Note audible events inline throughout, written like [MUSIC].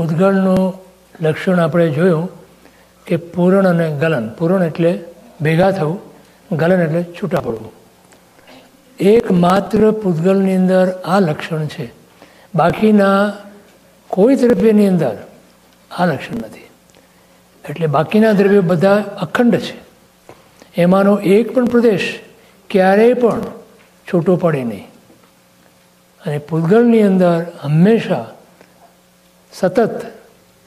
પૂતગળનું લક્ષણ આપણે જોયું કે પૂરણ અને ગલન, પૂરણ એટલે ભેગા થવું, ગલન એટલે છૂટા પડવું. એકમાત્ર પૂતગલની અંદર આ લક્ષણ છે. બાકીના કોઈ દ્રવ્યની અંદર આ લક્ષણ નથી. એટલે બાકીના દ્રવ્યો બધા અખંડ છે. એમાંનો એક પણ પ્રદેશ ક્યારેય પણ છૂટો પડે નહીં. અને પૂતગલની અંદર હંમેશા સતત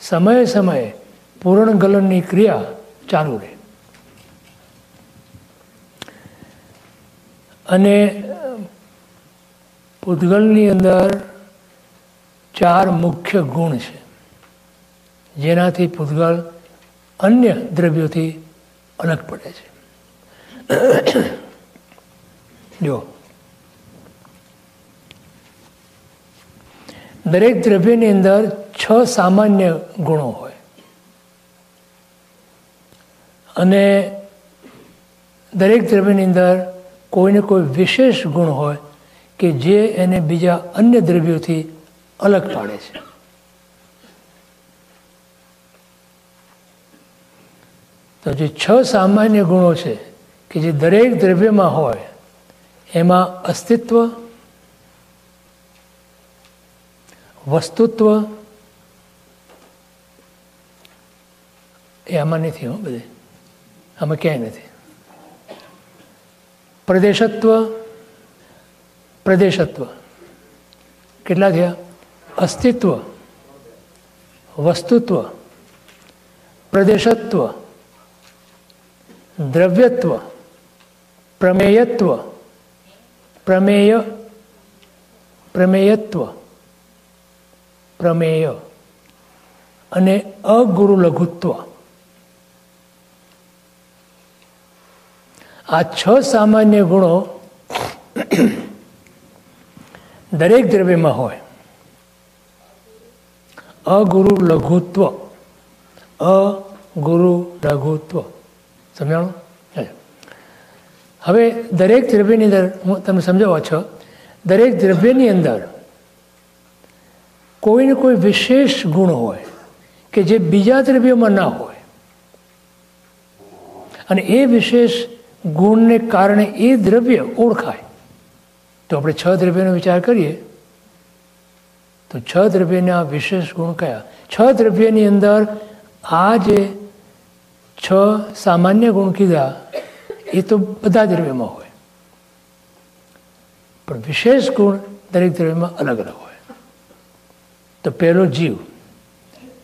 સમયે સમયે પૂર્ણ ગલનની ક્રિયા ચાલુ રહે. અને પૂતગલની અંદર ચાર મુખ્ય ગુણ છે. જેનાથી પૂતગલ અન્ય દ્રવ્યોથી અલગ પડે છે. જો દરેક દ્રવ્યની અંદર છ સામાન્ય ગુણો હોય. અને દરેક દ્રવ્યની અંદર કોઈને કોઈ વિશેષ ગુણ હોય કે જે એને બીજા અન્ય દ્રવ્યોથી અલગ પાડે છે. તો જે છ સામાન્ય ગુણો છે કે જે દરેક દ્રવ્યમાં હોય, એમાં અસ્તિત્વ વસ્તુત્વ એ આમાં નથી હો બધે. આમાં ક્યાંય નથી. પ્રદેશત્વ પ્રદેશત્વ. કેટલા થયા? અસ્તિત્વ, વસ્તુત્વ, પ્રદેશત્વ, દ્રવ્યત્વ, પ્રમેયત્વ, પ્રમેય, પ્રમેયત્વ. પ્રમેય અને અગુરુ લઘુત્વ. આ છ સામાન્ય ગુણો દરેક દ્રવ્યમાં હોય. અગુરુ લઘુત્વ અગુરુ લઘુત્વ. સમજાણું? હવે દરેક દ્રવ્યની અંદર હું તમે સમજાવો છો. દરેક દ્રવ્યની અંદર કોઈને કોઈ વિશેષ ગુણ હોય કે જે બીજા દ્રવ્યોમાં ના હોય. અને એ વિશેષ ગુણને કારણે એ દ્રવ્ય ઓળખાય. તો આપણે છ દ્રવ્યનો વિચાર કરીએ. તો છ દ્રવ્યના વિશેષ ગુણ કયા? છ દ્રવ્યની અંદર આ જે છ સામાન્ય ગુણ કીધા, એ તો બધા દ્રવ્યમાં હોય. પણ વિશેષ ગુણ દરેક દ્રવ્યમાં અલગ અલગ હોય. તો પહેલો જીવ.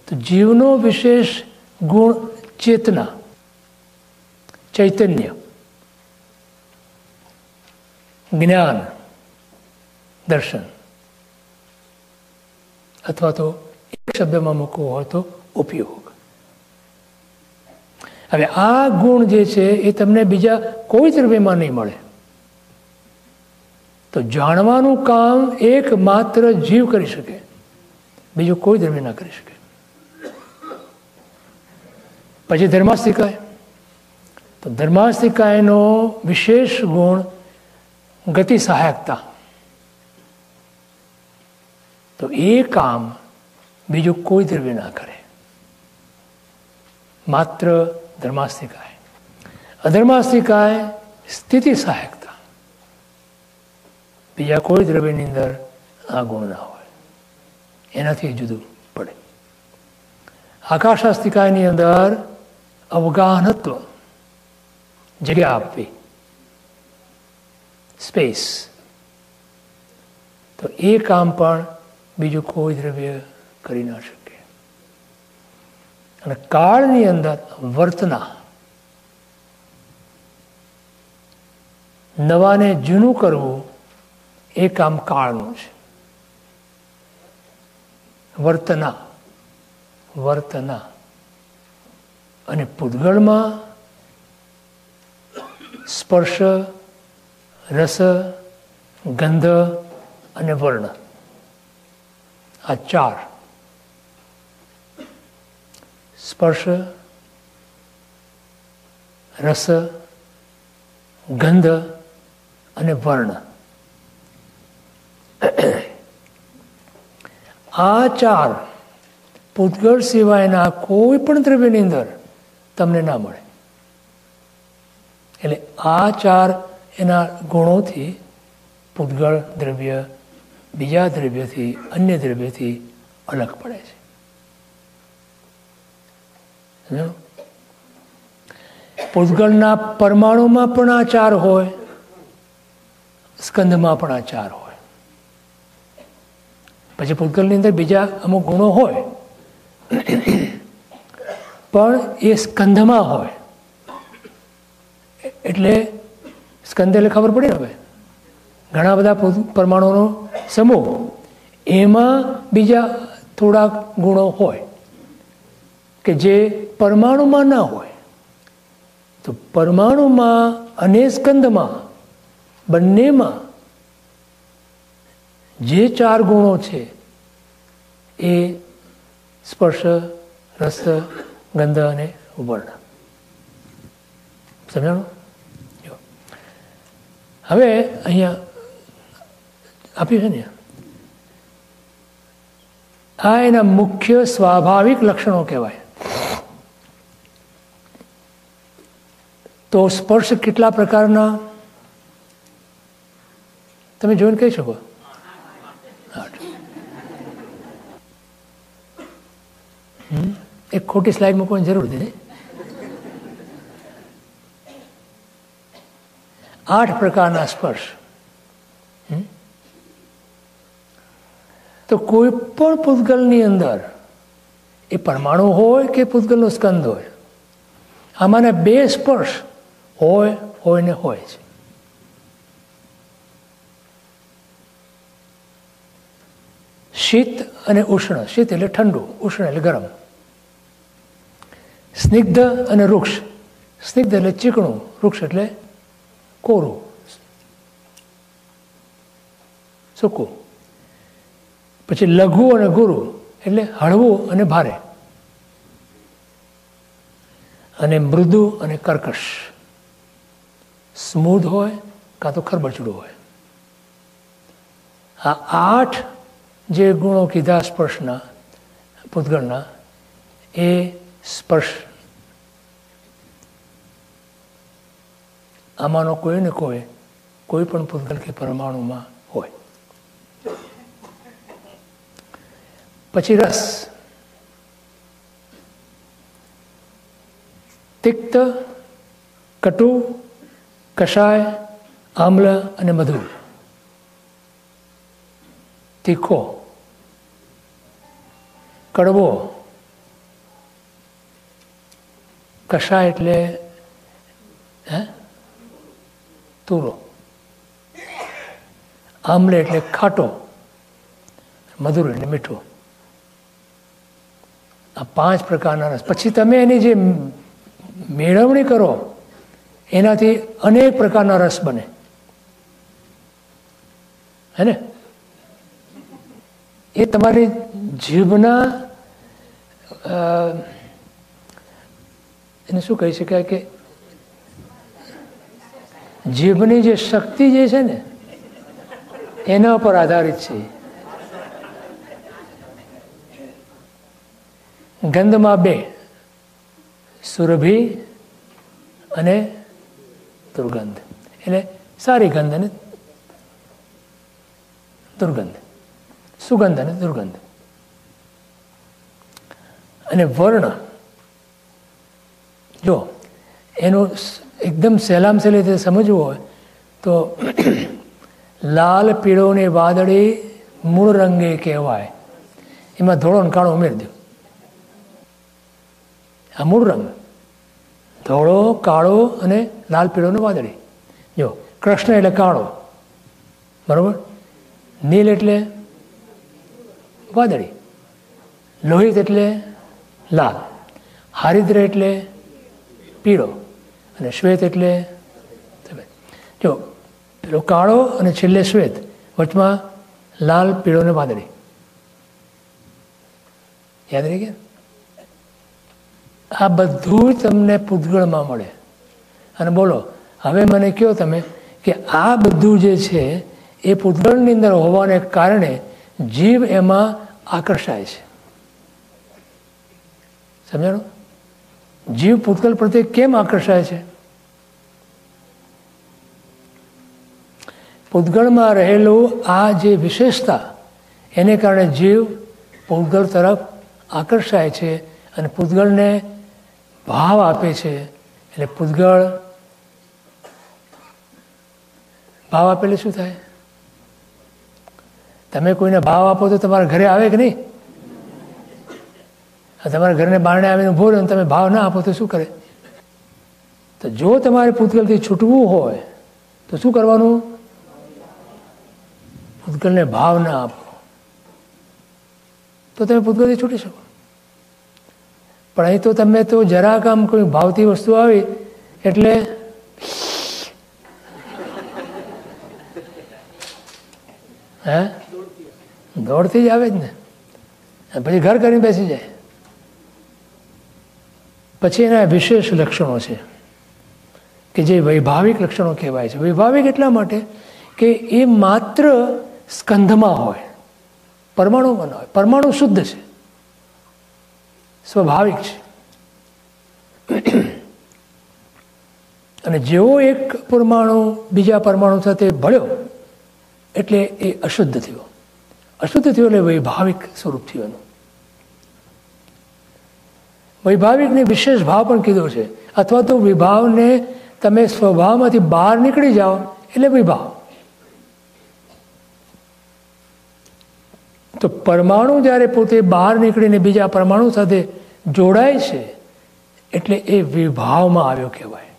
તો જીવનો વિશેષ ગુણ ચેતના, ચૈતન્ય, જ્ઞાન, દર્શન. અથવા તો એક શબ્દમાં મૂકવો હોય તો ઉપયોગ. હવે આ ગુણ જે છે એ તમને બીજા કોઈ દ્રવ્યમાં નહીં મળે. તો જાણવાનું કામ એકમાત્ર જીવ કરી શકે. બીજું કોઈ દ્રવ્ય ના કરી શકે પછી ધર્માસ્તિકાય તો ધર્માસ્તિકાયનો વિશેષ ગુણ ગતિ સહાયકતા તો એ કામ બીજું કોઈ દ્રવ્ય ના કરે માત્ર ધર્માસ્તિકાય અધર્માસ્તિકાય સ્થિતિ સહાયકતા બીજા કોઈ દ્રવ્યની અંદર આ ગુણ ના હોય એનાથી જુદું પડે. આકાશાસ્તિકાયની અંદર અવગાહનત્વ જગ્યા આપવી. સ્પેસ તો એ કામ પણ બીજું કોઈ દ્રવ્ય કરી ના શકે. અને કાળની અંદર વર્તના. નવાને જૂનું કરવું એ કામ કાળનું છે. વર્તના વર્તના. અને પૂતગળમાં સ્પર્શ, રસ, ગંધ અને વર્ણ. આ ચાર. સ્પર્શ, રસ, ગંધ અને વર્ણ. આ ચાર પૂતગળ સિવાયના કોઈ પણ દ્રવ્યની અંદર તમને ના મળે. એટલે આ ચાર એના ગુણોથી પૂતગળ દ્રવ્ય, બીજા દ્રવ્યથી, અન્ય દ્રવ્યથી અલગ પડે છે? પૂતગળના પરમાણુમાં પણ આ ચાર હોય, સ્કંદમાં પણ આ ચાર હોય. પછી પૂતગલની અંદર બીજા અમુક ગુણો હોય. પણ એ સ્કંદમાં હોય. એટલે સ્કંદ એટલે ખબર પડી ને હવે? ઘણા બધા પરમાણુનો સમૂહ. એમાં બીજા થોડાક ગુણો હોય. કે જે પરમાણુમાં ના હોય. તો પરમાણુમાં અને સ્કંદમાં બંનેમાં જે ચાર ગુણો છે, એ સ્પર્શ, રસ, ગંધ અને વર્ણ. સમજાણું. હવે અહીંયા આપ્યું છે ને? આ એના મુખ્ય સ્વાભાવિક લક્ષણો કહેવાય. તો સ્પર્શ કેટલા પ્રકારના? તમે જોઈને કહી શકો આઠ. હમ? એક ખોટી સ્લાઇડ મૂકવાની જરૂર હતી? આઠ પ્રકારના સ્પર્શ? તો કોઈ પણ પૂતગલની અંદર એ પરમાણુ હોય કે પૂતગલનો સ્કંદ હોય, આમાંના બે સ્પર્શ હોય હોય ને હોય છે શીત અને ઉષ્ણ શીત એટલે ઠંડુ, ઉષ્ણ એટલે ગરમ સ્નિગ્ધ અને વૃક્ષ સ્નિગ્ધ એટલે ચીકણું વૃક્ષ એટલે કોરું. સૂકું. પછી લઘુ અને ગુરુ એટલે હળવું અને ભારે. અને મૃદુ અને કર્કશ. સ્મૂધ હોય કાં તો ખરબચડું હોય. આ આઠ જે ગુણો કીધા સ્પર્શના પૂતગળના એ સ્પર્શ આમાંનો કોઈ ને કોઈ કોઈ પણ પૂતગલ કે પરમાણુમાં હોય. પછી રસ. તિક્ત, કટુ કષાય આમ્લ અને મધુર. તીખો. કડવો. કષાય એટલે, હે? તુરો આમલે એટલે ખાટો. મધુર એટલે મીઠું. આ પાંચ પ્રકારના રસ. પછી તમે એની જે મેળવણી કરો, એનાથી અનેક પ્રકારના રસ બને. હે ને? એ તમારી જીભના એને શું કહી શકાય કે જીભની જે શક્તિ જે છે ને, એના પર આધારિત છે. ગંધમાં બે, સુરભી અને દુર્ગંધ. એટલે સારી ગંધ અને દુર્ગંધ. સુગંધ અને દુર્ગંધ. અને વર્ણ. જો, એનું એકદમ સહેલામ સહેલી રીતે સમજવું હોય, તો લાલ પીળોને વાદળી મૂળ રંગે કહેવાય. એમાં ધોળો ને કાળો ઉમેરી દો. આ મૂળ રંગ. ધોળો, કાળો અને લાલ પીળોને વાદળી. જો, કૃષ્ણ એટલે કાળો. બરાબર? નીલ એટલે વાદળી. લોહિત એટલે લાલ. હારિદ્ર એટલે પીળો. અને શ્વેત એટલે જો, પેલો કાળો અને છેલ્લે શ્વેત. વચમાં લાલ, પીળો ને વાદળી. યાદ રહી ગયા? આ બધું તમને પૂતગળમાં મળે. અને બોલો, હવે મને કહો તમે કે આ બધું જે છે, એ પૂતગળની અંદર હોવાને કારણે જીવ એમાં આકર્ષાય છે. સમજાણું? જીવ ભૂતકાળ પ્રત્યે કેમ આકર્ષાય છે? પૂતગળમાં રહેલું આ જે વિશેષતા, એને કારણે જીવ પૂતગળ તરફ આકર્ષાય છે અને પૂતગળને ભાવ આપે છે. એટલે ભૂતગળ ભાવ આપેલે શું થાય? તમે કોઈને ભાવ આપો તો તમારા ઘરે આવે કે નહીં? તમારા ઘરને બારણે આવીને ઊભો રહ્યો તમે ભાવ ના આપો તો શું કરે? તો જો તમારે પૂતગલથી છૂટવું હોય, તો શું કરવાનું? પૂતગલને ભાવ ના આપો. તો તમે પૂતગલથી છૂટી શકો. પણ અહીં તો તમે તો જરાક આમ કોઈ ભાવતી વસ્તુ આવી, એટલે હે? દોડથી જ આવે જ ને. પછી ઘર કરીને બેસી જાય. પછી એના વિશેષ લક્ષણો છે, કે જે વૈભાવિક લક્ષણો કહેવાય છે. વૈભાવિક એટલા માટે કે એ માત્ર સ્કંધમાં હોય, પરમાણુમાં હોય, પરમાણુ શુદ્ધ છે, સ્વાભાવિક છે. અને જેવો એક પરમાણુ બીજા પરમાણુ સાથે ભળ્યો, એટલે એ અશુદ્ધ થયો. અશુદ્ધ થયો એટલે વૈભાવિક સ્વરૂપ થયું એનું. વૈભાવિકને વિશેષ ભાવ પણ કીધો છે. અથવા તો વિભાવને તમે સ્વભાવમાંથી બહાર નીકળી જાઓ, એટલે વિભાવ. તો પરમાણુ જ્યારે પોતે બહાર નીકળીને બીજા પરમાણુ સાથે જોડાય છે, એટલે એ વિભાવમાં આવ્યો કહેવાય.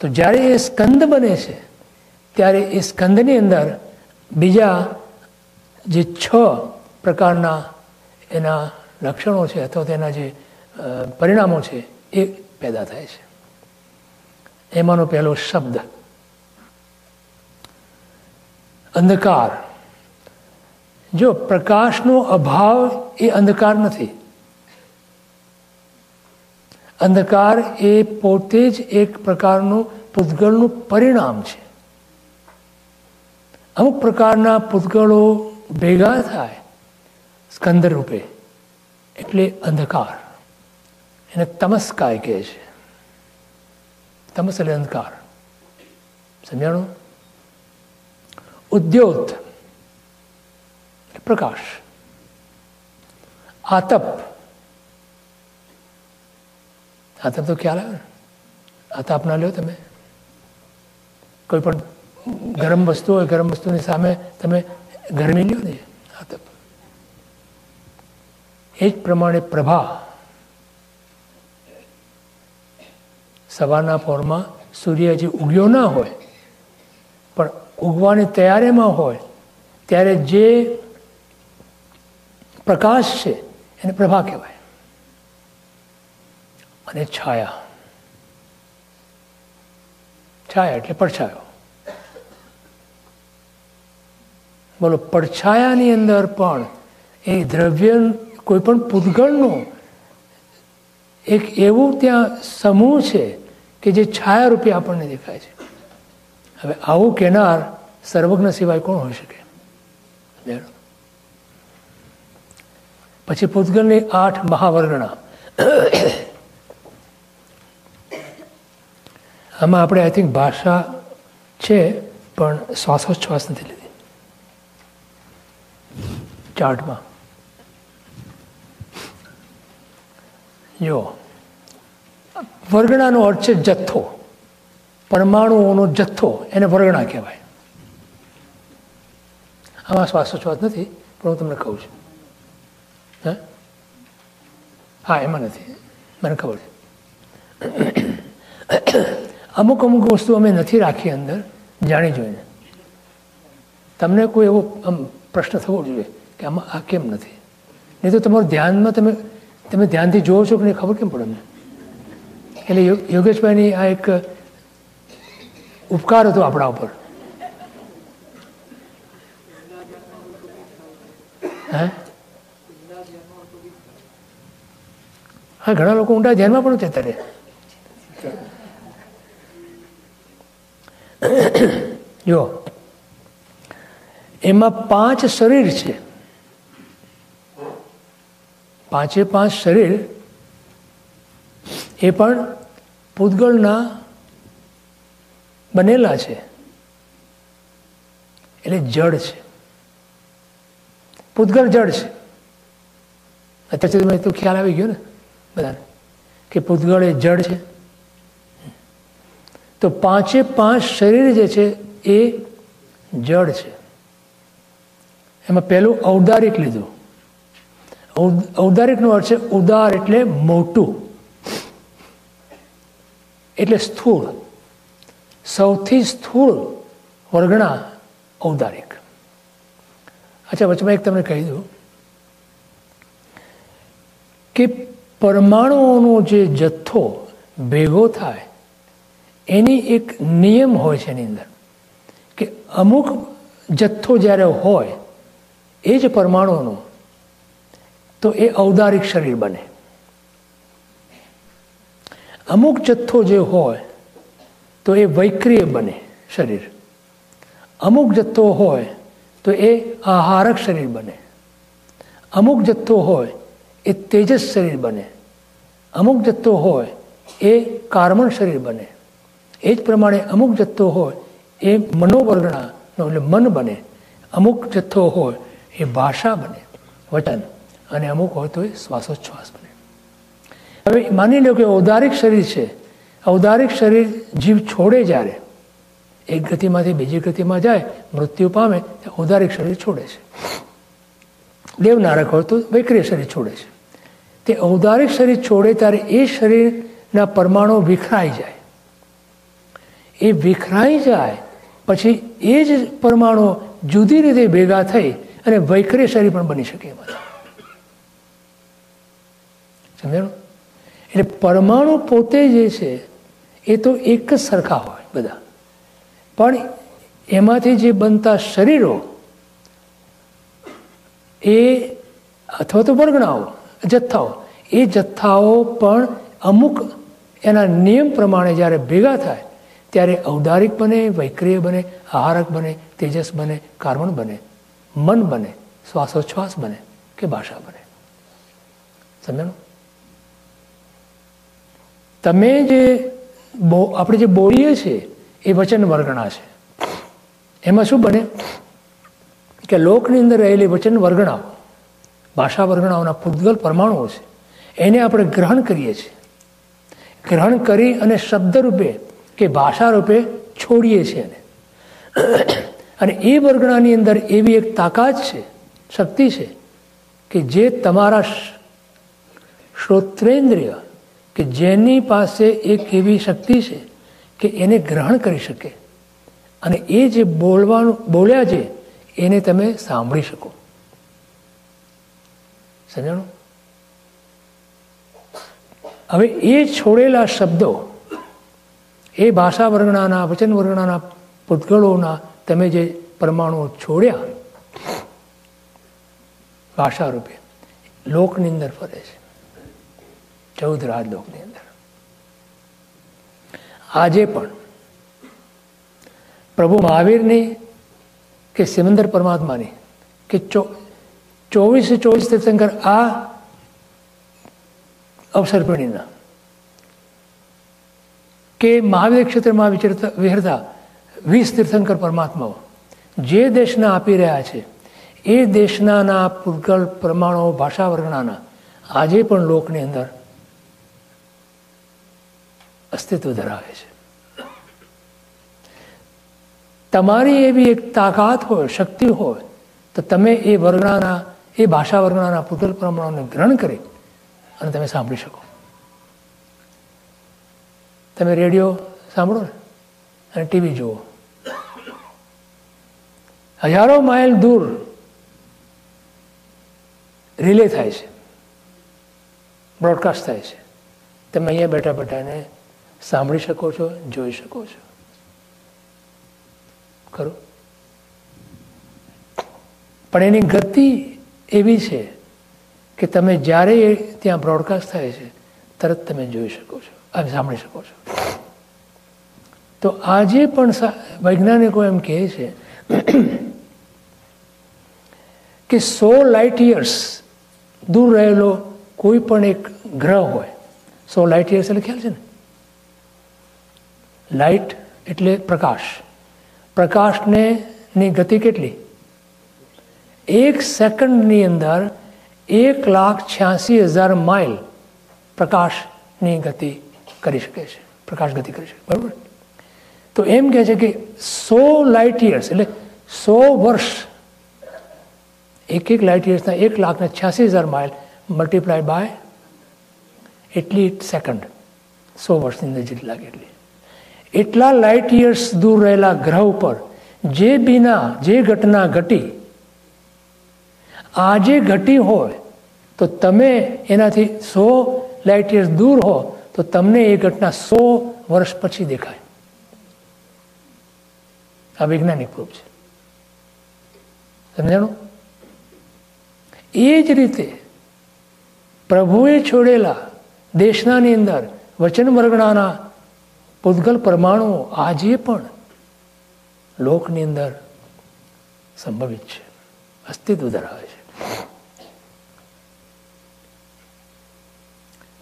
તો જ્યારે એ સ્કંદ બને છે, ત્યારે એ સ્કંદની અંદર બીજા જે છ પ્રકારના એના લક્ષણો છે અથવા તેના જે પરિણામો છે એ પેદા થાય છે. એમાંનો પહેલો શબ્દ. અંધકાર. જો પ્રકાશનો અભાવ એ અંધકાર નથી. અંધકાર એ પોતે જ એક પ્રકારનું પૂતગળનું પરિણામ છે. અમુક પ્રકારના પૂતગળો ભેગા થાય સ્કંદ રૂપે એટલે અંધકાર. એને તમસ્કાય કહે છે. તમસ એટલે અંધકાર. સમજાણું? ઉદ્યોત. પ્રકાશ. આતપ. આતપ તો ખ્યાલ આવે ને? આતપ ના લ્યો તમે. કોઈ પણ ગરમ વસ્તુ હોય, ગરમ વસ્તુની સામે તમે ગરમી લ્યો ને. આતપ. એ જ પ્રમાણે પ્રભા સવારના પોરમાં સૂર્ય હજી ઉગ્યો ના હોય, પણ ઉગવાની તૈયારીમાં હોય, ત્યારે જે પ્રકાશ છે એને પ્રભા કહેવાય. અને છાયા. છાયા એટલે પડછાયો. બોલો, પડછાયાની અંદર પણ એ દ્રવ્ય કોઈ પણ પૂતગળનો એક એવું ત્યાં સમૂહ છે કે જે છાયા રૂપે આપણને દેખાય છે. હવે આવું કહેનાર સર્વજ્ઞ સિવાય કોણ હોઈ શકે? પછી પૂતગલની આઠ મહાવર્ગણા આમાં આપણે આઈ થિંક ભાષા છે, પણ શ્વાસોચ્છ્વાસ નથી લીધી. ચાર્ટમાં. જો વર્ગણાનો અર્થ છે જથ્થો. પરમાણુઓનો જથ્થો, એને વર્ગણા કહેવાય. આમાં શ્વાસોચ્છવાસ નથી, પણ હું તમને કહું છું. હે? હા, એમાં નથી. મને ખબર છે. અમુક અમુક વસ્તુ અમે નથી રાખી અંદર, જાણી જોઈને. તમને કોઈ એવો પ્રશ્ન થવો જોઈએ કે આમાં આ કેમ નથી? નહીં તો તમારું ધ્યાનમાં તમે તમે ધ્યાનથી જોવો છો નહીં, ખબર કેમ પડે અમને? એટલે યોગેશભાઈની આ એક ઉપકાર હતો આપણા ઉપર. હે? હા, ઘણા લોકો ઊંડા ધ્યાનમાં પણ જતા રહે. જો, એમાં પાંચ શરીર છે. પાંચે પાંચ શરીર, એ પણ પૂતગળના બનેલા છે. એટલે જડ છે. પૂતગળ જડ છે. અત્યારે સુધી તો ખ્યાલ આવી ગયો ને બધાને, કે પૂતગળ એ જડ છે. તો પાંચે પાંચ શરીર જે છે એ જડ છે. એમાં પહેલું ઔદારિક લીધું. ઔદારિકનો અર્થ છે ઉદાર એટલે મોટું. એટલે સ્થૂળ. સૌથી સ્થૂળ વર્ગણા ઔદારિક. અચ્છા, વચમાં એક તમને કહી દઉં. કે પરમાણુઓનો જે જથ્થો ભેગો થાય, એની એક નિયમ હોય છે એની અંદર. કે અમુક જથ્થો જ્યારે હોય, એ જ પરમાણુનો તો એ ઔદારિક શરીર બને. અમુક જથ્થો જે હોય, તો એ વૈક્રિય બને શરીર. અમુક જથ્થો હોય, તો એ આહારક શરીર બને. અમુક જથ્થો હોય, એ તેજસ શરીર બને. અમુક જથ્થો હોય, એ કાર્મણ શરીર બને. એ જ પ્રમાણે અમુક જથ્થો હોય, એ મનોવર્ગણાનો એટલે મન બને. અમુક જથ્થો હોય, એ ભાષા બને. વચન. અને અમુક હોય તો એ શ્વાસોચ્છ્વાસ બને. હવે માની લો કે ઔદારિક શરીર છે. ઔદારિક શરીર જીવ છોડે જ્યારે, એક ગતિમાંથી બીજી ગતિમાં જાય, મૃત્યુ પામે ઔદારિક શરીર છોડે છે. દેવનારક હોય તો વૈક્રિય શરીર છોડે છે. તે ઔદારિક શરીર છોડે ત્યારે એ શરીરના પરમાણુ વિખરાઈ જાય. એ વિખરાઈ જાય, પછી એ જ પરમાણુ જુદી રીતે ભેગા થઈ અને વૈક્રિય શરીર પણ બની શકે એમાં સમજાણું એટલે પરમાણુ પોતે જે છે, એ તો એક જ સરખા હોય બધા. પણ એમાંથી જે બનતા શરીરો, એ અથવા તો વર્ગણાઓ, જથ્થાઓ, એ જથ્થાઓ પણ અમુક એના નિયમ પ્રમાણે જ્યારે ભેગા થાય, ત્યારે ઔદારિક બને, વૈક્રિય બને, આહારક બને, તેજસ બને, કાર્બન બને, મન બને, શ્વાસોચ્છ્વાસ બને કે ભાષા બને. સમજાણું તમે જે આપણે જે બોલીએ છીએ, એ વચન વર્ગણા છે. એમાં શું બને? કે લોકની અંદર રહેલી વચન વર્ગણાઓ, ભાષા વર્ગણાઓના પૂતગલ પરમાણુઓ છે, એને આપણે ગ્રહણ કરીએ છીએ. ગ્રહણ કરી અને શબ્દ રૂપે કે ભાષા રૂપે છોડીએ છીએ એને. અને એ વર્ગણાની અંદર એવી એક તાકાત છે, શક્તિ છે, કે જે તમારા શ્રોત્રેન્દ્રિય કે જેની પાસે એક એવી શક્તિ છે કે એને ગ્રહણ કરી શકે. અને એ જે બોલવાનું, બોલ્યા છે, એને તમે સાંભળી શકો. સમજાણું? હવે એ છોડેલા શબ્દો, એ ભાષા વર્ગણાના વચન વર્ગણાના પૂતગળોના તમે જે પરમાણુઓ છોડ્યા ભાષા રૂપે લોકની અંદર ફરે છે. ચૌદ રાજલોકની અંદર. આજે પણ પ્રભુ મહાવીરની કે સિમંદર પરમાત્માની કે ચો, ચોવીસે ચોવીસ તીર્થંકર આ અવસર પેઢીના કે મહાવીર ક્ષેત્રમાં વિચરતા, વિહરતા વીસ તીર્થંકર પરમાત્માઓ જે દેશના આપી રહ્યા છે, એ દેશનાના પૂતગલ પ્રમાણો, ભાષા વર્ગણાના આજે પણ લોકની અંદર અસ્તિત્વ ધરાવે છે. તમારી એવી એક તાકાત હોય, શક્તિ હોય, તો તમે એ વર્ગણાના એ ભાષા વર્ગણાના પુટલ પ્રમાણોને ગ્રહણ કરી અને તમે સાંભળી શકો. તમે રેડિયો સાંભળો ને અને ટીવી જુઓ. હજારો માઇલ દૂર રિલે થાય છે. બ્રોડકાસ્ટ થાય છે. તમે અહીંયા બેઠા બેઠાને સાંભળી શકો છો, જોઈ શકો છો. ખરું પણ એની ગતિ એવી છે કે તમે જ્યારે ત્યાં બ્રોડકાસ્ટ થાય છે, તરત તમે જોઈ શકો છો આમ સાંભળી શકો છો. તો આજે પણ વૈજ્ઞાનિકો એમ કહે છે કે સો લાઇટ યર્સ દૂર રહેલો કોઈ પણ એક ગ્રહ હોય, સો લાઇટ યર્સ એટલે ખ્યાલ છે ને? લાઇટ એટલે પ્રકાશ. પ્રકાશને ની ગતિ કેટલી? એક સેકન્ડની અંદર એક લાખ છ્યાસી હજાર માઇલ પ્રકાશની ગતિ કરી શકે છે. પ્રકાશ ગતિ કરી શકે, બરાબર? તો એમ કહે છે કે સો લાઇટ યર્સ, એટલે સો વર્ષ, એક એક લાઇટ યર્સના એક લાખને છ્યાસી હજાર માઇલ મલ્ટીપ્લાય બાય એટલી સેકન્ડ. સો વર્ષની અંદર જેટલી લાગે એટલી. એટલા લાઇટ યર્સ દૂર રહેલા ગ્રહ ઉપર જે બીના, જે ઘટના ઘટી આજે ઘટી હોય, તો તમે એનાથી સો લાઇટ યર્સ દૂર હો, તો તમને એ ઘટના સો વર્ષ પછી દેખાય. આ વૈજ્ઞાનિક પ્રૂફ છે. સમજાણું? એ જ રીતે પ્રભુએ છોડેલા દેશનાની અંદર વચન વર્ગણાના પૂતગલ પરમાણુઓ આજે પણ લોકની અંદર સંભવિત છે. અસ્તિત્વ ધરાવે છે.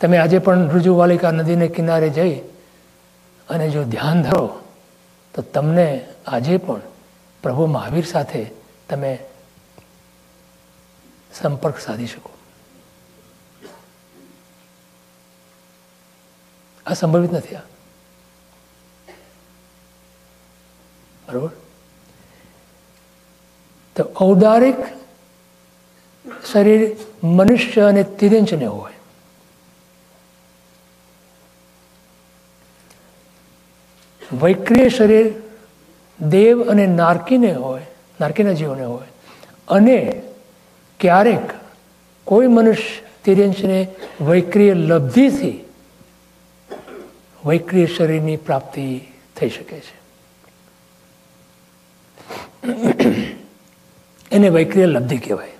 તમે આજે પણ ઋજુવાલિકા નદીને કિનારે જઈ અને જો ધ્યાન ધરો, તો તમને આજે પણ પ્રભુ મહાવીર સાથે તમે સંપર્ક સાધી શકો. આ સંભવિત નથી આ. બરોબર? તો ઔદારિક શરીર મનુષ્ય અને તિરંજને હોય. વૈક્રિય શરીર દેવ અને નારકીને હોય, નારકીના જીવને હોય. અને ક્યારેક કોઈ મનુષ્ય તિર્યંશને વૈક્રિય લબ્ધિથી વૈક્રિય શરીરની પ્રાપ્તિ થઈ શકે છે. [COUGHS] એને વૈક્રિય લબ્ધિ કહેવાય.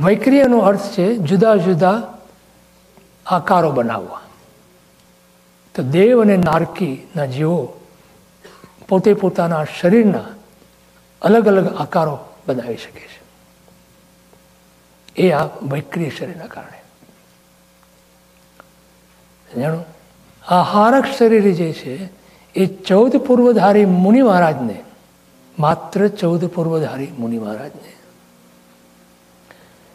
વૈક્રિયનો અર્થ છે જુદા જુદા આકારો બનાવવા. તો દેવ અને નારકીના જીવો પોતે પોતાના શરીરના અલગ અલગ આકારો બનાવી શકે છે. એ આ વૈક્રિય શરીરના કારણે. જાણો? હારક શરીર જે છે એ ચૌદ પૂર્વધારી મુનિ મહારાજને, માત્ર ચૌદ પૂર્વધારી મુનિ મહારાજને.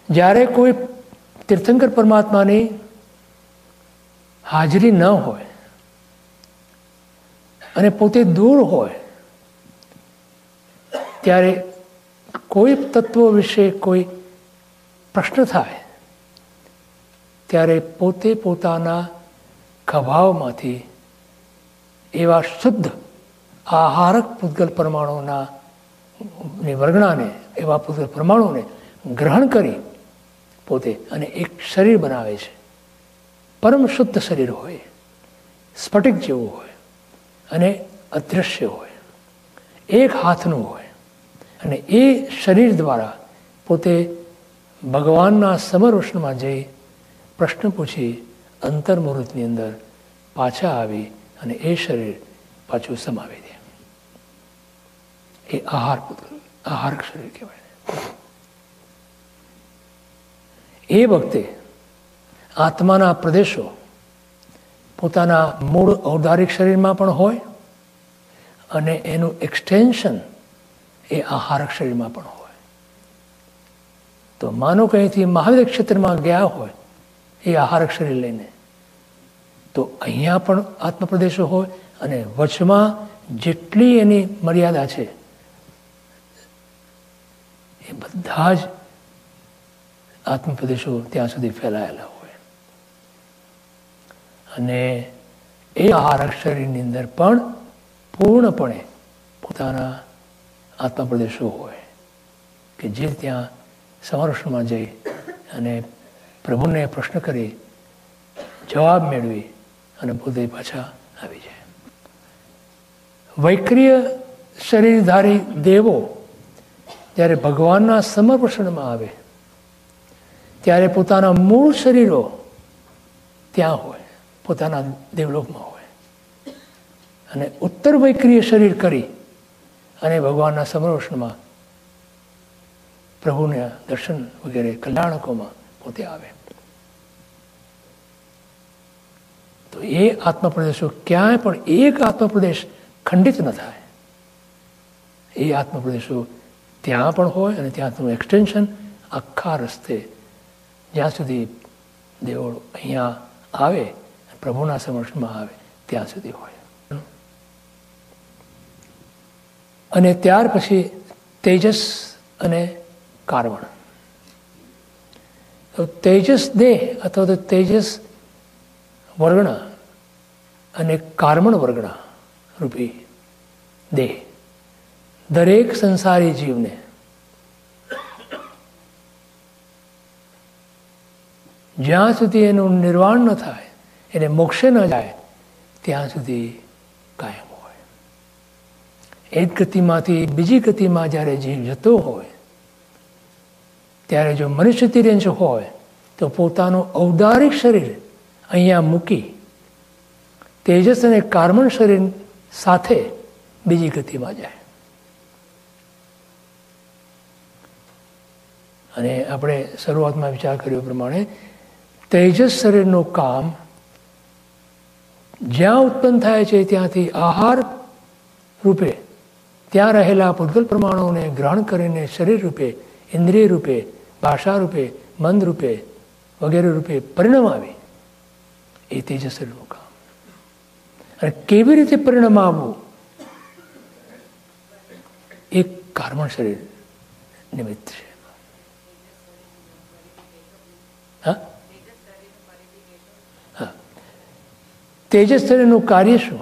જ્યારે કોઈ તીર્થંકર પરમાત્માની હાજરી ન હોય અને પોતે દૂર હોય, ત્યારે કોઈ તત્વો વિશે કોઈ પ્રશ્ન થાય, ત્યારે પોતે પોતાના ખભાવમાંથી એવા શુદ્ધ આહારક પૂતગલ પરમાણુના વર્ગણાને, એવા પૂતગલ પરમાણુને ગ્રહણ કરી પોતે અને એક શરીર બનાવે છે. પરમ શુદ્ધ શરીર હોય, સ્ફટિક જેવું હોય અને અદૃશ્ય હોય. એક હાથનું હોય અને એ શરીર દ્વારા પોતે ભગવાનના સમરવૃષ્ણમાં જઈ પ્રશ્ન પૂછી અંતર્મુહૂર્તની અંદર પાછા આવી અને એ શરીર પાછું સમાવી દે. એ આહાર આહાર શરીર કહેવાય. એ વખતે આત્માના પ્રદેશો પોતાના મૂળ ઔદારિક શરીરમાં પણ હોય અને એનું એક્સટેન્શન એ આહારક શરીરમાં પણ હોય. તો માનો કંઈથી મહાવીર ક્ષેત્રમાં ગયા હોય, એ આહારક શરીર લઈને તો અહીંયા પણ આત્મપ્રદેશો હોય અને વચમાં જેટલી એની મર્યાદા છે, એ બધા જ આત્મપ્રદેશો ત્યાં સુધી ફેલાયેલા હોય. અને એ આહારક શરીરની અંદર પણ પૂર્ણપણે પોતાના આત્મપ્રદેશો હોય, કે જે ત્યાં સમરક્ષણમાં જઈ અને પ્રભુને પ્રશ્ન કરી, જવાબ મેળવી અને પોતે પાછા આવી જાય. વૈક્રિય શરીરધારી દેવો જ્યારે ભગવાનના સમર્પણમાં આવે, ત્યારે પોતાના મૂળ શરીરો ત્યાં હોય, પોતાના દેવલોકમાં હોય. અને ઉત્તર વૈક્રિય શરીર કરી અને ભગવાનના સમર્પણમાં પ્રભુના દર્શન વગેરે કલ્યાણકોમાં પોતે આવે. તો એ આત્મપ્રદેશો ક્યાંય પણ એક આત્મપ્રદેશ ખંડિત ન થાય. એ આત્મપ્રદેશો ત્યાં પણ હોય અને ત્યાંનું એક્સટેન્શન આખા રસ્તે જ્યાં સુધી દેવળ અહીંયા આવે, પ્રભુના સમર્થમાં આવે, ત્યાં સુધી હોય. અને ત્યાર પછી તેજસ અને કાર્બણ તો તેજસ દેહ અથવા તો તેજસ વર્ગણ અને કાર્મણ વર્ગણ રૂપી દેહ દરેક સંસારી જીવને જ્યાં સુધી એનું નિર્વાણ ન થાય, એને મોક્ષે ન જાય, ત્યાં સુધી કાયમ હોય. એક ગતિમાંથી બીજી ગતિમાં જ્યારે જીવ જતો હોય, ત્યારે જો મનુષ્ય તિરેંજ હોય, તો પોતાનું ઔદારિક શરીર અહીંયા મૂકી તેજસ અને કાર્બન શરીર સાથે બીજી ગતિમાં જાય. અને આપણે શરૂઆતમાં વિચાર કર્યો પ્રમાણે તેજસ શરીરનું કામ જ્યાં ઉત્પન્ન થાય છે ત્યાંથી આહાર રૂપે, ત્યાં રહેલા પૂર્ગલ પ્રમાણોને ગ્રહણ કરીને શરીર રૂપે, ઇન્દ્રિય રૂપે, ભાષા રૂપે મન રૂપે વગેરે રૂપે પરિણામ આવે એ તેજસ શરીરનું કામ અને કેવી રીતે પરિણામ આવવું એ કાર્બન શરીર નિમિત્ત છે. તેજસ શરીરનું કાર્ય શું?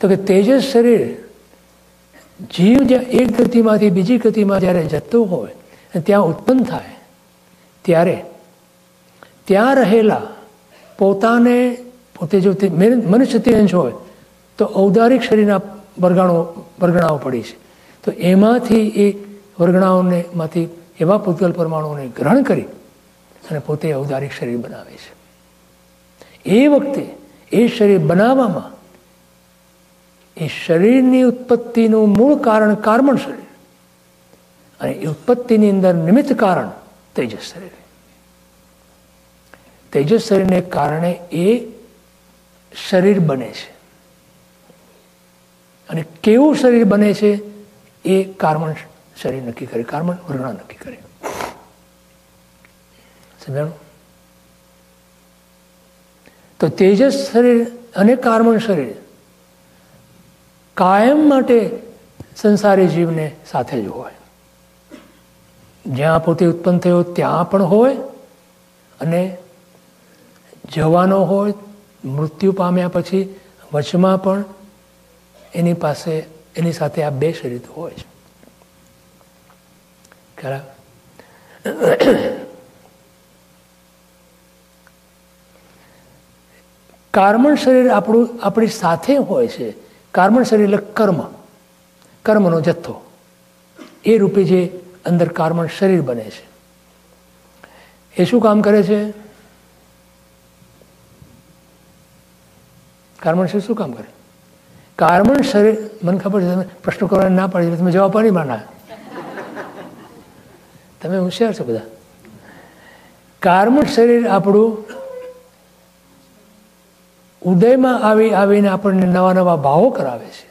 તો કે તેજસ શરીર જીવ જ્યાં એક ગતિમાંથી બીજી ગતિમાં જ્યારે જતો હોય અને ત્યાં ઉત્પન્ન થાય, ત્યારે ત્યાં રહેલા પોતાને પોતે જો મનુષ્ય તેજ હોય, તો ઔદારિક શરીરના વરગાણો વરગણાઓ પડી છે. તો એમાંથી એ વરગણાઓને માંથી એવા પૂતગલ પરમાણુઓને ગ્રહણ કરી અને પોતે ઔદારિક શરીર બનાવે છે. એ વખતે એ શરીર બનાવવામાં એ શરીરની ઉત્પત્તિનું મૂળ કારણ કાર્બન શરીર અને એ ઉત્પત્તિની અંદર નિમિત્ત કારણ તેજસ શરીર. તેજસ શરીરને કારણે એ શરીર બને છે. અને કેવું શરીર બને છે? એ કાર્બન શરીર નક્કી કરે કાર્બન વર્ગણા નક્કી કરે. તો તેજસ શરીર અને કાર્બન શરીર કાયમ માટે સંસારી જીવને સાથે જ હોય. જ્યાં પોતે ઉત્પન્ન થયો, ત્યાં પણ હોય અને જવાનો હોય, મૃત્યુ પામ્યા પછી વચમાં પણ એની પાસે, એની સાથે આ બે શરીર હોય છે. ખરા કાર્બન શરીર આપણું, આપણી સાથે હોય છે. કાર્મણ શરીર એટલે કર્મ. કર્મનો જથ્થો. એ રૂપે જે અંદર કાર્મણ શરીર બને છે. એ શું કામ કરે છે? કાર્બન શરીર શું કામ કરે? કાર્બન શરીર, મને ખબર છે, તમે પ્રશ્નો કરવાને ના પાડી તમે જવાબ નહીં માના તમે હોશિયાર છો બધા. કાર્બન શરીર આપણું ઉદયમાં આવી, આવીને આપણને નવા નવા ભાવો કરાવે છે.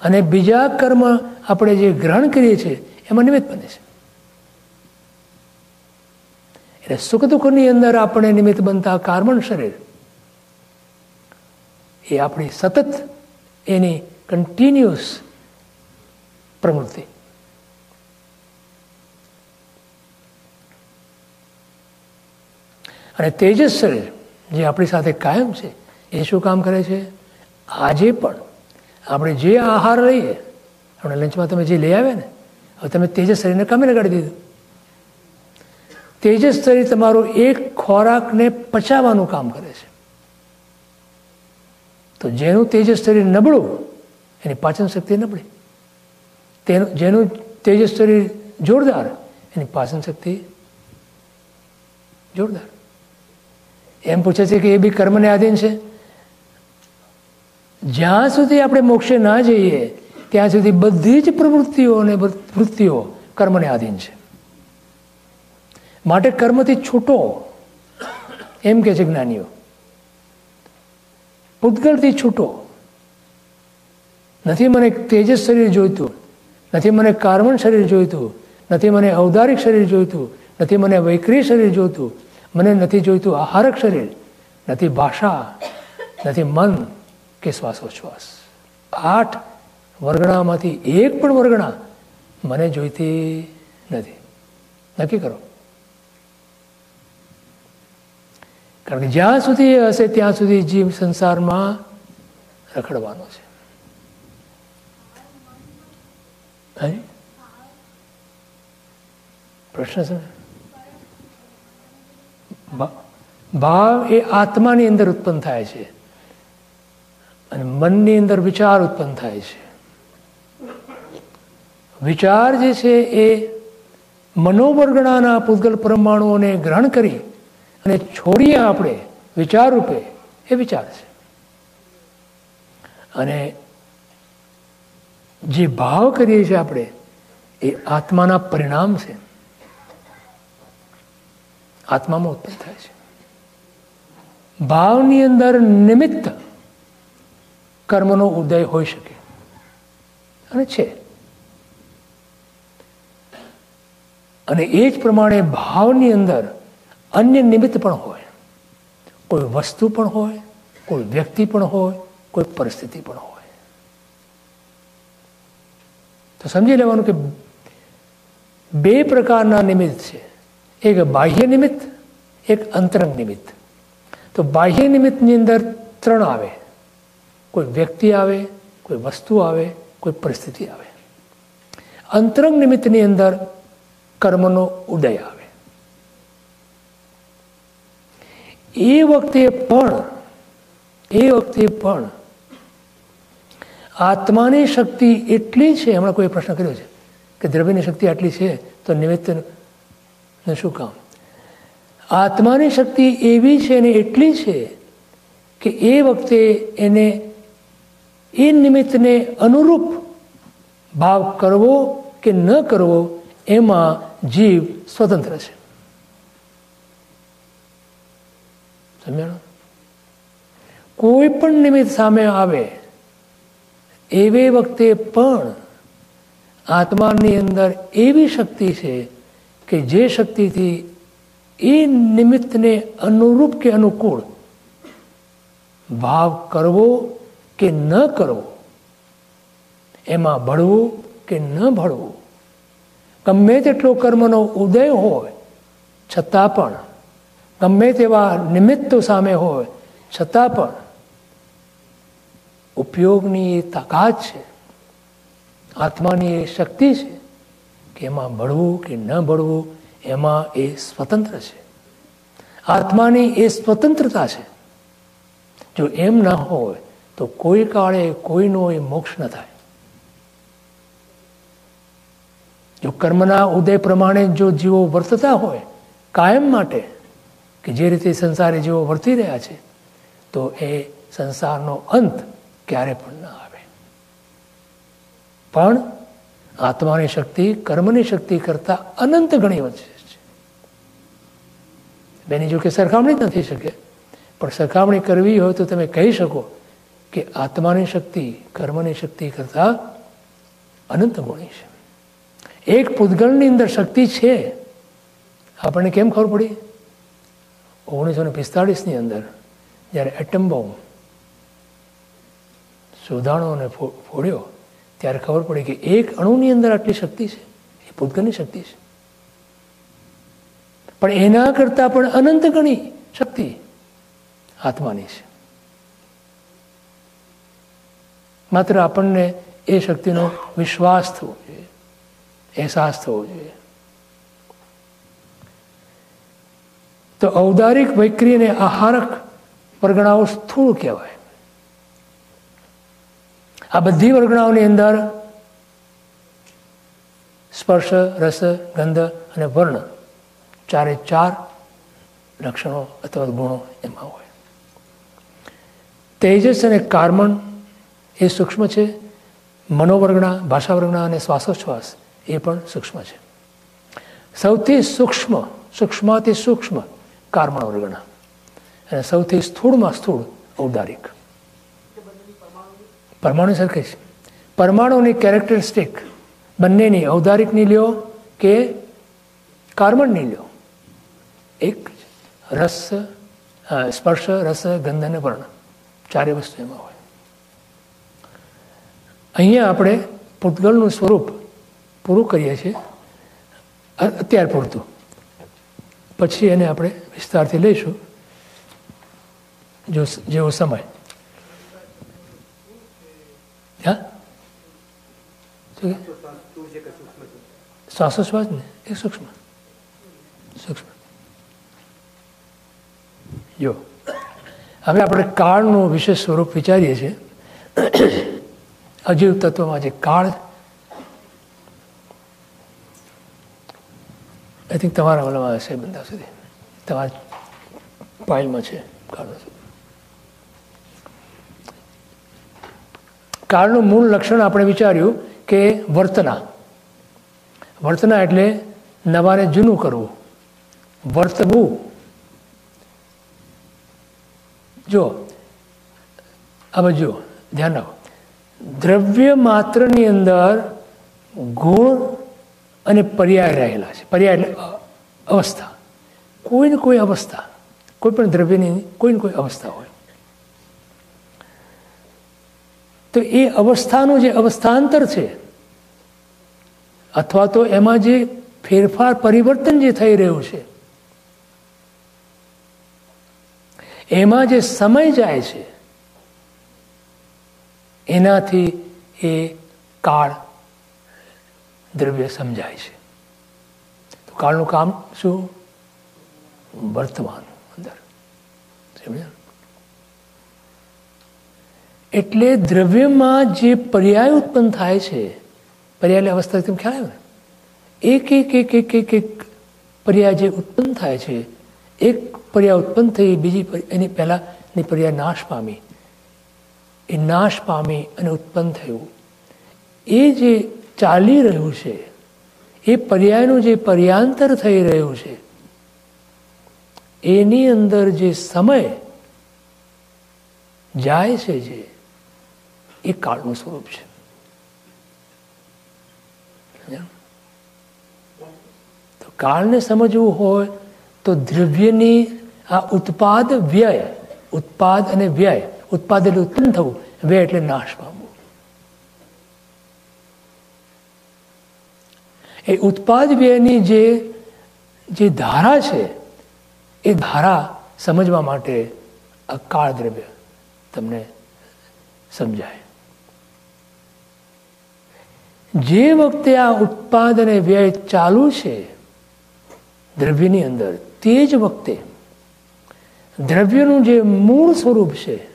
અને બીજા કર્મ આપણે જે ગ્રહણ કરીએ છીએ, એમાં નિમિત્ત બને છે. એટલે સુખ દુઃખની અંદર આપણે નિમિત્ત બનતા કાર્બન શરીર. એ આપણી સતત એની કન્ટિન્યુઅસ પ્રવૃત્તિ. અને તેજસ શરીર જે આપણી સાથે કાયમ છે, એ શું કામ કરે છે? આજે પણ આપણે જે આહાર લઈએ, આપણે લંચમાં તમે જે લઈ આવ્યા ને, હવે તમે તેજસ શરીરને કામે લગાડી દીધું. તેજસ શરીર તમારું એક ખોરાકને પચાવવાનું કામ કરે છે. તો જેનું તેજસ શરીર નબળું, એની પાચન શક્તિ નબળી. તેનું, જેનું તેજસ શરીર જોરદાર, એની પાચન શક્તિ જોરદાર. એમ પૂછે છે કે એ બી કર્મને આધીન છે? જ્યાં સુધી આપણે મોક્ષે ના જઈએ, ત્યાં સુધી બધી જ પ્રવૃત્તિઓ અને વૃત્તિઓ કર્મને આધીન છે. માટે કર્મથી છૂટો. એમ કે છે જ્ઞાનીઓ. પૂતગલથી છૂટો. નથી મને તેજસ શરીર જોઈતું. નથી મને કાર્બન શરીર જોઈતું. નથી મને ઔદારિક શરીર જોઈતું. નથી મને વૈકરી શરીર જોઈતું. મને નથી જોઈતું આહારક શરીર. નથી ભાષા. નથી મન કે શ્વાસોચ્છ્વાસ. આઠ વર્ગણામાંથી એક પણ વર્ગણા મને જોઈતી નથી. નક્કી કરો. કારણ કે જ્યાં સુધી હશે, ત્યાં સુધી જીવ સંસારમાં રખડવાનો છે. પ્રશ્ન છે? ભાવ એ આત્માની અંદર ઉત્પન્ન થાય છે. અને મનની અંદર વિચાર ઉત્પન્ન થાય છે. વિચાર જે છે એ મનોવર્ગણાના પૂતગલ પરમાણુઓને ગ્રહણ કરી અને છોડીએ આપણે વિચાર રૂપે એ વિચાર અને જે ભાવ કરીએ છીએ આપણે, એ આત્માના પરિણામ છે. આત્મામાં ઉત્પન્ન થાય છે. ભાવની અંદર નિમિત્ત કર્મનો ઉદય હોઈ શકે. અને છે. અને એ જ પ્રમાણે ભાવની અંદર અન્ય નિમિત્ત પણ હોય. કોઈ વસ્તુ પણ હોય, કોઈ વ્યક્તિ પણ હોય, કોઈ પરિસ્થિતિ પણ હોય. તો સમજી લેવાનું કે બે પ્રકારના નિમિત્ત છે. એક બાહ્ય નિમિત્ત, એક અંતરંગ નિમિત્ત. તો બાહ્ય નિમિત્તની અંદર ત્રણ આવે. કોઈ વ્યક્તિ આવે, કોઈ વસ્તુ આવે, કોઈ પરિસ્થિતિ આવે. અંતરંગ નિમિત્તની અંદર કર્મનો ઉદય આવે. એ વખતે પણ, એ વખતે પણ આત્માની શક્તિ એટલી છે, હમણાં કોઈ પ્રશ્ન કર્યો છે કે દ્રવ્યની શક્તિ આટલી છે, તો નિમિત્તનું શું કામ? આત્માની શક્તિ એવી છે અને એટલી છે કે એ વખતે એને એ નિમિત્તને અનુરૂપ ભાવ કરવો કે ન કરવો, એમાં જીવ સ્વતંત્ર છે. સમજાણો? કોઈ પણ નિમિત્ત સામે આવે, એવે વખતે પણ આત્માની અંદર એવી શક્તિ છે કે જે શક્તિથી એ નિમિત્તને અનુરૂપ કે અનુકૂળ ભાવ કરવો કે ન કરવો, એમાં ભળવું કે ન ભળવું, ગમે તેટલો કર્મનો ઉદય હોય, છતાં પણ ગમે તેવા નિમિત્તો સામે હોય, છતાં પણ ઉપયોગની એ તાકાત છે, આત્માની એ શક્તિ છે કે એમાં ભળવું કે ન ભળવું, એમાં એ સ્વતંત્ર છે. આત્માની એ સ્વતંત્રતા છે. જો એમ ન હોય, તો કોઈ કાળે કોઈનો એ મોક્ષ ન થાય. જો કર્મના ઉદય પ્રમાણે જો જીવો વર્તતા હોય, કાયમ માટે કે જે રીતે સંસારી જીવો વર્તી રહ્યા છે, તો એ સંસારનો અંત ક્યારે પણ ના આવે. પણ આત્માની શક્તિ, કર્મની શક્તિ કરતાં અનંત ગણી વધશે છે. બેની જો કે સરખામણી જ નથી શકે, પણ સરખામણી કરવી હોય તો તમે કહી શકો કે આત્માની શક્તિ, કર્મની શક્તિ કરતાં અનંત ગુણી છે. એક પૂતગલની અંદર શક્તિ છે. આપણને કેમ ખબર પડી? ઓગણીસો પિસ્તાળીસની અંદર જ્યારે એટમ બોમ્બ શોધાણો ફોડ્યો, ત્યારે ખબર પડી કે એક અણુની અંદર આટલી શક્તિ છે. એ પૂતગલની શક્તિ છે. પણ એના કરતાં પણ અનંત ગણી શક્તિ આત્માની છે. માત્ર આપણને એ શક્તિનો વિશ્વાસ થવો જોઈએ, અહેસાસ થવો જોઈએ. તો ઔદારિક વૈક્રી અને આહારક વર્ગણાઓ સ્થૂળ કહેવાય. આ બધી વર્ગણાઓની અંદર સ્પર્શ, રસ, ગંધ અને વર્ણ ચારે ચાર લક્ષણો અથવા ગુણો એમાં હોય. તેજસ અને કાર્મણ એ સૂક્ષ્મ છે. મનોવર્ગણા, ભાષાવર્ગણા અને શ્વાસોચ્છ્વાસ એ પણ સૂક્ષ્મ છે. સૌથી સૂક્ષ્મ સૂક્ષ્મથી સૂક્ષ્મ કાર્મણ વર્ગના અને સૌથી સ્થૂળમાં સ્થૂળ ઔદારિક. પરમાણુ સરખે છે પરમાણુની કેરેક્ટરિસ્ટિક બંનેની ઔદારિકની લ્યો કે કાર્બનની લ્યો. એક રસ સ્પર્શ, રસ, ગંધ અને વર્ણ. ચારે વસ્તુ એમાં હોય. અહીંયા આપણે પૂતગલનું સ્વરૂપ પૂરું કરીએ છીએ. અત્યાર પૂરતું. પછી એને આપણે વિસ્તારથી લઈશું જો જેવો સમય શ્વાસોશ્વાસ ને એ સૂક્ષ્મ સૂક્ષ્મ જો હવે આપણે કાળનું વિશેષ સ્વરૂપ વિચારીએ છીએ અજીવ તત્વમાં જે કાળ આઈ થિંક તમારા ઓલામાં હશે બંધા સુધી તમારા પાઇલમાં છે કાળનું મૂળ લક્ષણ આપણે વિચાર્યું કે વર્તના. વર્તના એટલે નવાને જૂનું કરવું. વર્તવું. જો હવે જુઓ ધ્યાન રાખો. દ્રવ્ય માત્રની અંદર ગુણ અને પર્યાય રહેલા છે. પર્યાય અવસ્થા. કોઈ ને કોઈ અવસ્થા, કોઈ પણ દ્રવ્યની કોઈ ને કોઈ અવસ્થા હોય. તો એ અવસ્થાનું જે અવસ્થાંતર છે, અથવા તો એમાં જે ફેરફાર, પરિવર્તન જે થઈ રહ્યું છે, એમાં જે સમય જાય છે, એનાથી એ કાળ દ્રવ્ય સમજાય છે. તો કાળનું કામ શું? વર્તમાન અંદર. એટલે દ્રવ્યમાં જે પર્યાય ઉત્પન્ન થાય છે પર્યાય અવસ્થા તમે ખ્યાલ આવ્યો ને? એક એક એક એક એક એક પર્યાય જે ઉત્પન્ન થાય છે, એક પર્યાય ઉત્પન્ન થઈ, બીજી એની પહેલાંની પર્યાય નાશ પામી. એ નાશ પામી અને ઉત્પન્ન થયું. એ જે ચાલી રહ્યું છે, એ પર્યાયનું જે પર્યાંતર થઈ રહ્યું છે એની અંદર જે સમય જાય છે જે, એ કાળનું સ્વરૂપ છે. તો કાળને સમજવું હોય તો દ્રવ્યની આ ઉત્પાદ વ્યય, ઉત્પાદ અને વ્યય, ઉત્પાદ એટલે ઉત્પન્ન થવું, વ્યય એટલે નાશ પામવું. એ ઉત્પાદ વ્યયની જે ધારા છે એ ધારા સમજવા માટે આ કાળ દ્રવ્ય તમને સમજાય. જે વખતે આ ઉત્પાદ અને વ્યય ચાલુ છે, દ્રવ્યની અંદર, તે જ વખતે દ્રવ્યનું જે મૂળ સ્વરૂપ છે,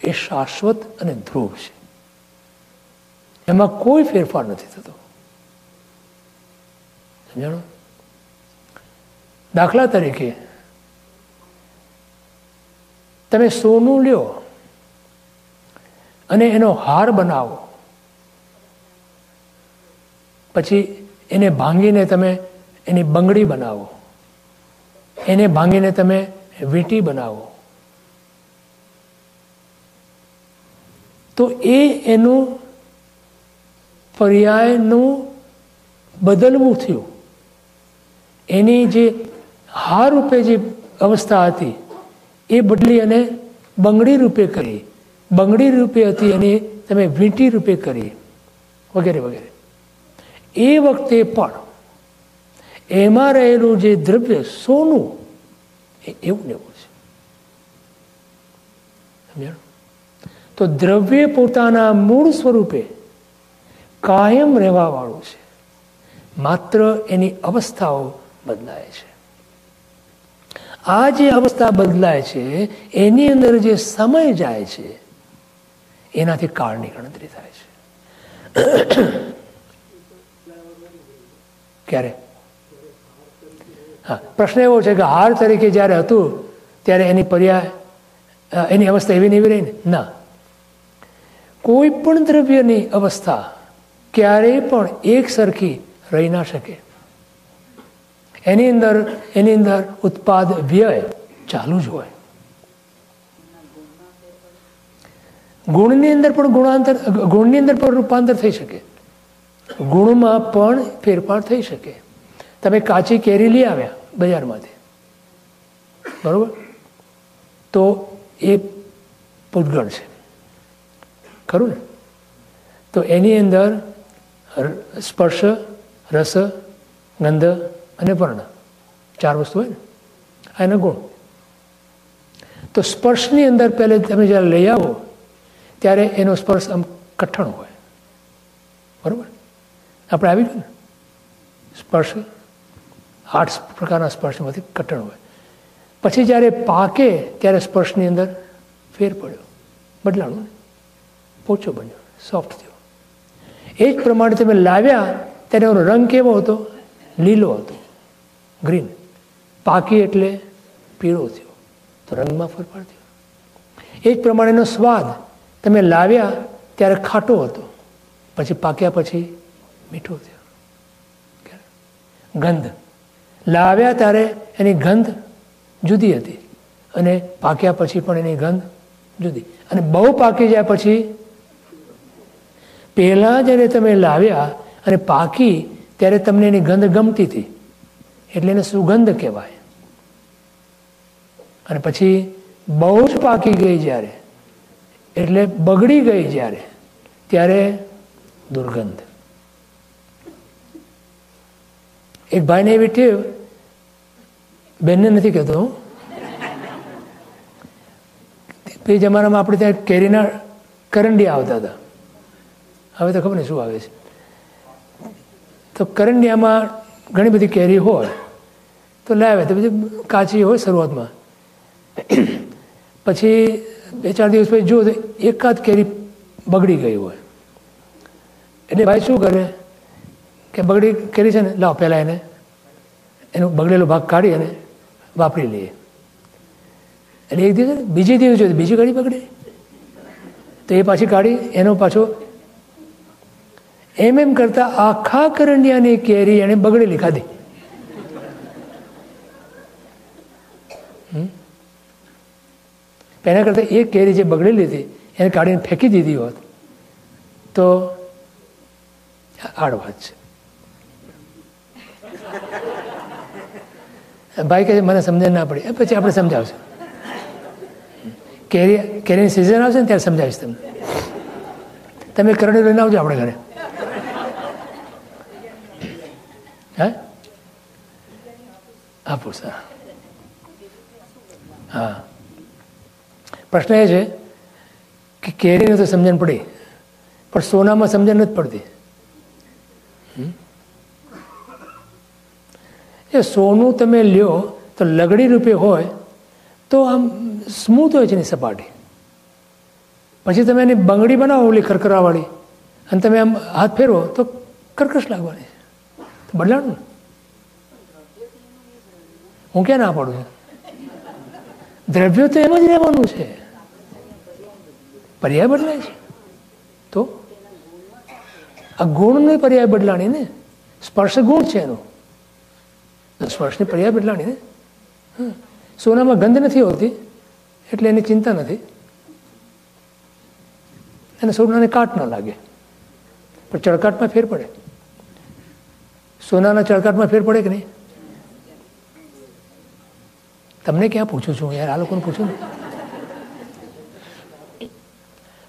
એ શાશ્વત અને ધ્રુવ છે. એમાં કોઈ ફેરફાર નથી થતો. સમજાણો? દાખલા તરીકે, તમે સોનું લ્યો અને એનો હાર બનાવો. પછી એને ભાંગીને તમે એની બંગડી બનાવો. એને ભાંગીને તમે વીંટી બનાવો. તો એ એનું પર્યાયનું બદલવું થયું. એની જે હાર રૂપે જે અવસ્થા હતી, એ બદલી અને બંગડી રૂપે કરી. બંગડી રૂપે હતી અને તમે વીંટી રૂપે કરી. વગેરે વગેરે. એ વખતે પણ એમાં રહેલું જે દ્રવ્ય સોનું, એ એવું ને એવું છે. સમજાણું તો દ્રવ્ય પોતાના મૂળ સ્વરૂપે કાયમ રહેવાવાળું છે. માત્ર એની અવસ્થાઓ બદલાય છે. આ જે અવસ્થા બદલાય છે, એની અંદર જે સમય જાય છે, એનાથી કાળની ગણતરી થાય છે. ક્યારે? હા, પ્રશ્ન એવો છે કે હાર તરીકે જ્યારે હતું, ત્યારે એની પર્યાય એની અવસ્થા એવી નહીં રહી ને? ના. કોઈ પણ દ્રવ્યની અવસ્થા ક્યારેય પણ એક સરખી રહી ના શકે. એની અંદર એની અંદર ઉત્પાદ વ્યય ચાલુ જ હોય. ગુણની અંદર પણ ગુણાંતર, ગુણની અંદર પણ રૂપાંતર થઈ શકે. ગુણમાં પણ ફેરફાર થઈ શકે. તમે કાચી કેરી લઈ આવ્યા બજારમાંથી. બરાબર? તો એ પૂતગણ છે. ખરું ને? તો એની અંદર સ્પર્શ, રસ, ગંધ અને વર્ણ. ચાર વસ્તુ હોય ને. આ એના ગુણ. તો સ્પર્શની અંદર પહેલે તમે જ્યારે લઈ આવો, ત્યારે એનો સ્પર્શ આમ કઠણ હોય. બરાબર? આપણે આવી ગયું ને? સ્પર્શ, આઠ પ્રકારના સ્પર્શમાંથી કઠણ હોય. પછી જ્યારે પાકે, ત્યારે સ્પર્શની અંદર ફેર પડ્યો. બદલાણું ને. પોચો બન્યો. સોફ્ટ થયો. એ જ પ્રમાણે તમે લાવ્યા ત્યારે એનો રંગ કેવો હતો? લીલો હતો. ગ્રીન પાકી એટલે પીળો થયો. તો રંગમાં ફેરફાર થયો એ જ પ્રમાણેનો સ્વાદ તમે લાવ્યા ત્યારે ખાટો હતો. પછી પાક્યા પછી મીઠો થયો. ગંધ. લાવ્યા ત્યારે એની ગંધ જુદી હતી. અને પાક્યા પછી પણ એની ગંધ જુદી. અને બહુ પાકી જાય પછી પહેલાં જ્યારે તમે લાવ્યા અને પાકી ત્યારે તમને એની ગંધ ગમતી હતી. એટલે એને સુગંધ કહેવાય. અને પછી બહુ જ પાકી ગઈ જ્યારે, એટલે બગડી ગઈ જ્યારે, ત્યારે દુર્ગંધ. એક ભાઈને એવી ટેવ, બેનને નથી કહેતો તે જમાનામાં આપણે ત્યાં કેરીના કરંડિયા આવતા હતા. હવે તો ખબર નહીં શું આવે છે. તો કરંડિયામાં ઘણી બધી કેરી હોય. તો લાવે તો બધી કાચી હોય શરૂઆતમાં. પછી બે ચાર દિવસ પછી જો એકાદ કેરી બગડી ગઈ હોય. એટલે ભાઈ શું કરે? કે બગડી કેરી છે ને, લાવ પહેલાં એને. એનો બગડેલો ભાગ કાઢી અને વાપરી લઈએ. એટલે એક દિવસ બીજી દિવસ જોઈએ બીજી ગાડી બગડે. તો એ પાછી કાઢી, એનો પાછો એમ એમ કરતા આખા કરંડિયાની કેરી એણે બગડેલી ખાધી. એના કરતાં એક કેરી જે બગડેલી હતી, એને કાઢીને ફેંકી દીધી હોત, તો આડ વાત છે. ભાઈ કહે મને સમજણ ના પડી. પછી આપણે સમજાવશું. કેરી, કેરીની સિઝન આવશે ને ત્યારે સમજાવીશ તમને. તમે કરડી લઈને આવજો આપણે ઘરે. હા? આપું સર હા. પ્રશ્ન એ છે કે કેરીને તો સમજણ પડી, પણ સોનામાં સમજણ નથી પડતી. એ સોનું તમે લ્યો, તો લગડી રૂપે હોય, તો આમ સ્મૂથ હોય છે એની સપાટી. પછી તમે એની બંગડી બનાવો ઓલી કરકરાવાળી અને તમે આમ હાથ ફેરવો, તો કર્કશ લાગવાની. છે બદલાણું હું ક્યાં ના પાડું? છું દ્રવ્યો તો એનું જ રહેવાનું છે. પર્યાય બદલાય છે. તો? આ ગુણની પર્યાય બદલાણી ને? સ્પર્શ ગુણ છે એનો. સ્પર્શની પર્યાય બદલાણી ને? સોનામાં ગંધ નથી હોતી એટલે એની ચિંતા નથી. અને સોનાને કાટ ન લાગે. પણ ચળકાટમાં ફેર પડે. સોનાના ચળકાટમાં ફેર પડે કે નહીં? તમને ક્યાં પૂછું છું? યાર, આ લોકોને પૂછું ને.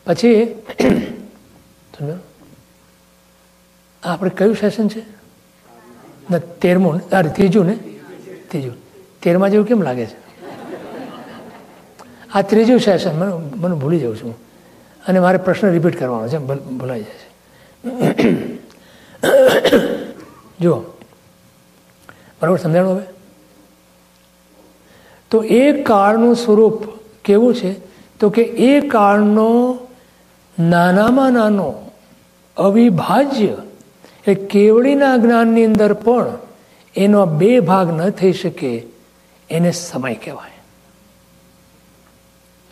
પછી આપણે કયું સેશન છે? ના, તેરમું અરે, ત્રીજું ને? ત્રીજું. તેરમા જેવું કેમ લાગે છે? આ ત્રીજું સેશન મને મને ભૂલી જાઉં છું અને મારે પ્રશ્ન રિપીટ કરવાનો છે ભૂલાઈ જાય છે. [CLEARS THROAT] જુઓ. બરાબર, સમજાણું હવે? તો એ કાળનું સ્વરૂપ કેવું છે? તો કે એ કાળનો નાનામાં નાનો અવિભાજ્ય, એ કેવડીના જ્ઞાનની અંદર પણ એનો બે ભાગ ન થઈ શકે, એને સમય કહેવાય.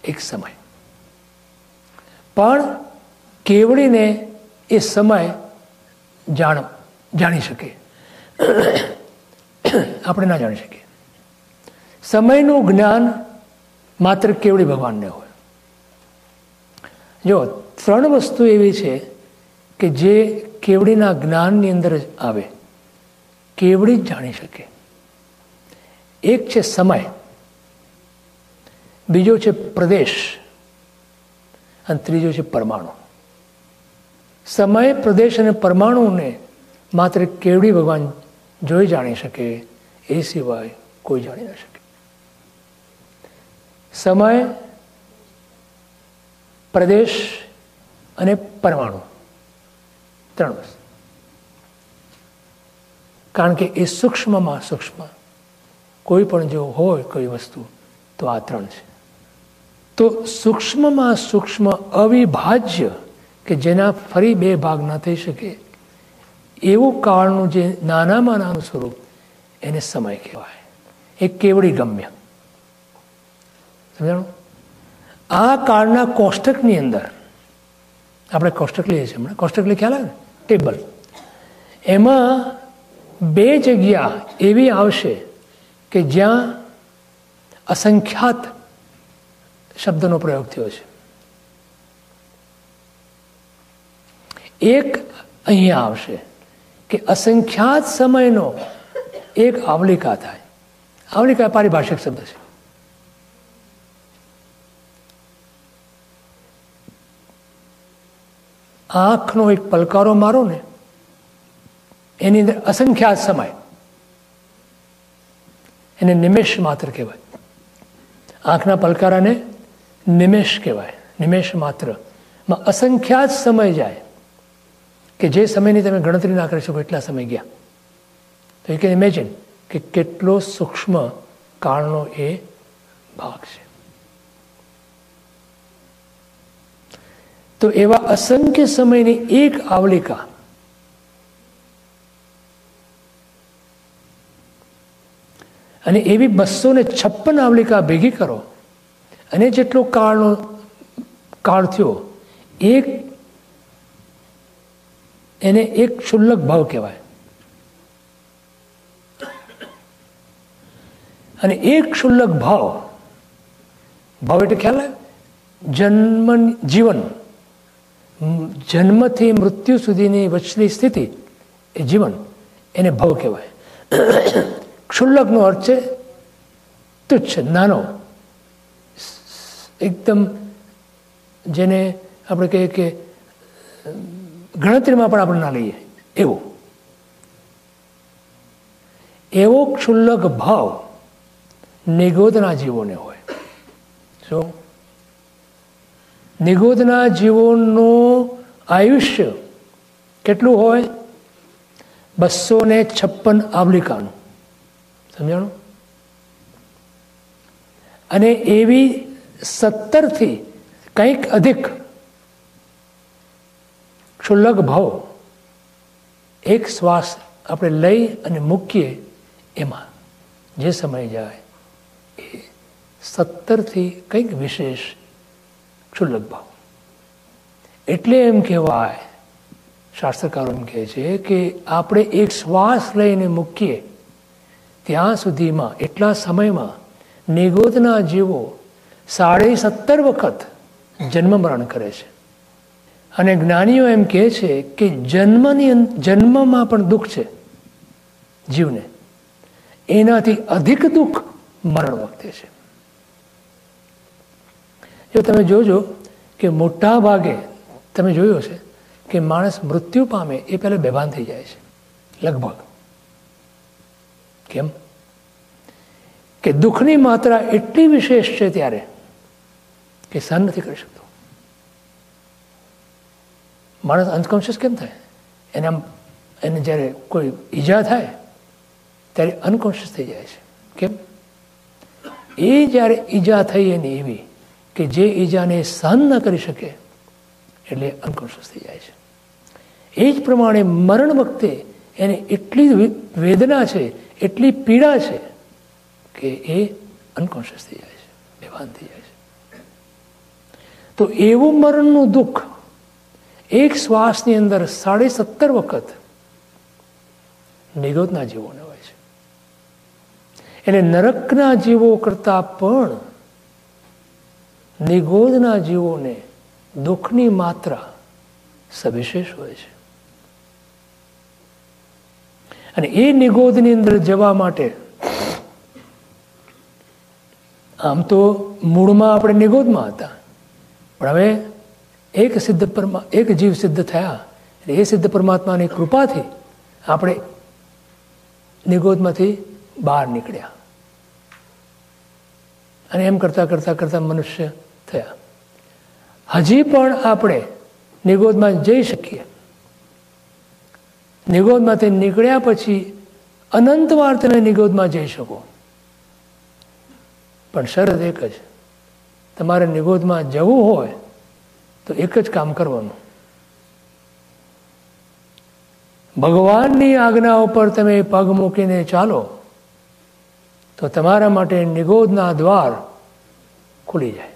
એક સમય. પણ કેવડીને એ સમય જાણ, જાણી શકે. આપણે ના જાણી શકીએ. સમયનું જ્ઞાન માત્ર કેવડી ભગવાનને હોય. જો, ત્રણ વસ્તુ એવી છે કે જે કેવડીના જ્ઞાનની અંદર જ આવે. કેવડી જ જાણી શકે. એક છે સમય. બીજો છે પ્રદેશ. અને ત્રીજો છે પરમાણુ. સમય, પ્રદેશ અને પરમાણુને માત્ર કેવડી ભગવાન જોઈ જાણી શકે, એ સિવાય કોઈ જાણી ન શકે. સમય, પ્રદેશ અને પરમાણુ. ત્રણ વસ્તુ. કારણ કે એ સૂક્ષ્મમાં સૂક્ષ્મ. કોઈ પણ જો હોય કોઈ વસ્તુ, તો આ ત્રણ છે. તો સૂક્ષ્મમાં સૂક્ષ્મ અવિભાજ્ય, કે જેના ફરી બે ભાગ ના થઈ શકે, એવું કાળનું જે નાનામાં નાનું સ્વરૂપ, એને સમય કહેવાય. એ કેવડી ગમ્ય. સમજાણું? આ કાળના કોષ્ટકની અંદર, આપણે કોષ્ટક લઈએ છીએ હમણાં. કોષ્ટક લઈ ખ્યાલ ને? ટેબલ. એમાં બે જગ્યા એવી આવશે કે જ્યાં અસંખ્યાત શબ્દનો પ્રયોગ થયો છે. એક અહીંયા આવશે કે અસંખ્યાત સમયનો એક આવલિકા થાય. આવલિકા પારિભાષિક શબ્દ છે. આંખનો એક પલકારો મારો ને, એની અંદર અસંખ્યા સમય. એને નિમેશ માત્ર કહેવાય. આંખના પલકારાને નિમેશ કહેવાય. નિમેશ માત્ર. માં અસંખ્યાત સમય જાય કે જે સમયની તમે ગણતરી ના કરી શકો એટલા સમય ગયા. તો યુ કેન ઇમેજિન કે કેટલો સૂક્ષ્મ કાળનો એ ભાગ છે. તો એવા અસંખ્ય સમયની એક આવલિકા અને એવી બસો ને છપ્પન આવલિકા ભેગી કરો અને જેટલો કાળનો કાળ થયો, એક એને એક ક્ષુલ્લક ભાવ કહેવાય. અને એક ક્ષુલ્લક ભાવ ભાવ એટલે ખ્યાલ જન્મ, જીવન. જન્મથી મૃત્યુ સુધીની વચલી સ્થિતિ એ જીવન, એને ભાવ કહેવાય. ક્ષુલ્લકનો અર્થ છે તુચ્છ, નાનો. એકદમ જેને આપણે કહીએ કે, ગણતરીમાં પણ આપણે ના લઈએ. એવો. એવો ક્ષુલ્લક ભાવ નિગોદના જીવોને હોય. શું? નિગોદના જીવોનું આયુષ્ય કેટલું હોય? બસો ને છપ્પન આવલિકાનું સમજાણું? અને એવી સત્તરથી કંઈક અધિક ક્ષુલ્લક ભાવ એક શ્વાસ આપણે લઈ અને મૂકીએ એમાં. જે સમય જાય એ સત્તરથી કંઈક વિશેષ ક્ષુલ્લક ભાવ એટલે એમ કહેવાય શાસ્ત્રકારો એમ કહે છે કે આપણે એક શ્વાસ લઈને મૂકીએ, ત્યાં સુધીમાં, એટલા સમયમાં, નિગોદના જીવો સાડી સત્તર વખત જન્મ મરણ કરે છે. અને જ્ઞાનીઓ એમ કહે છે કે જન્મની જન્મમાં પણ દુઃખ છે જીવને. એનાથી અધિક દુઃખ મરણ વખતે છે. જો તમે જોજો કે મોટા ભાગે તમે જોયું હશે કે માણસ મૃત્યુ પામે એ પહેલાં બેભાન થઈ જાય છે. લગભગ. કેમ? કે દુઃખની માત્રા એટલી વિશેષ છે ત્યારે કે સહન નથી કરી શકતો. માણસ અનકોન્શિયસ કેમ થાય? એને આમ, એને જ્યારે કોઈ ઈજા થાય, ત્યારે અનકોન્શિયસ થઈ જાય છે. કેમ? એ જ્યારે ઈજા થઈ એની એવી કે જે ઈજાને સહન ન કરી શકે, એટલે અનકોન્શિયસ થઈ જાય છે. એ જ પ્રમાણે મરણ વખતે એને એટલી વેદના છે, એટલી પીડા છે, કે એ અનકોન્શિયસ થઈ જાય છે, બેભાન થઈ જાય છે. તો એવું મરણનું દુઃખ એક શ્વાસની અંદર સાડી સત્તર વખત નિગોદના જીવોને હોય છે. એટલે નરકના જીવો કરતાં પણ નિગોદના જીવોને દુઃખની માત્રા સવિશેષ હોય છે. અને એ નિગોદની અંદર જવા માટે આમ તો મૂળમાં આપણે નિગોદમાં હતા. પણ હવે એક સિદ્ધ પરમા, એક જીવ સિદ્ધ થયા એટલે એ સિદ્ધ પરમાત્માની કૃપાથી આપણે નિગોદમાંથી બહાર નીકળ્યા. અને એમ કરતાં કરતાં કરતાં મનુષ્ય થયા. હજી પણ આપણે નિગોદમાં જઈ શકીએ. નિગોદમાંથી નીકળ્યા પછી અનંતવાર તમે નિગોદમાં જઈ શકો. પણ શરત એક જ. તમારે નિગોદમાં જવું હોય તો એક જ કામ કરવાનું. ભગવાનની આજ્ઞા ઉપર તમે પગ મૂકીને ચાલો, તો તમારા માટે નિગોદના દ્વાર ખુલી જાય.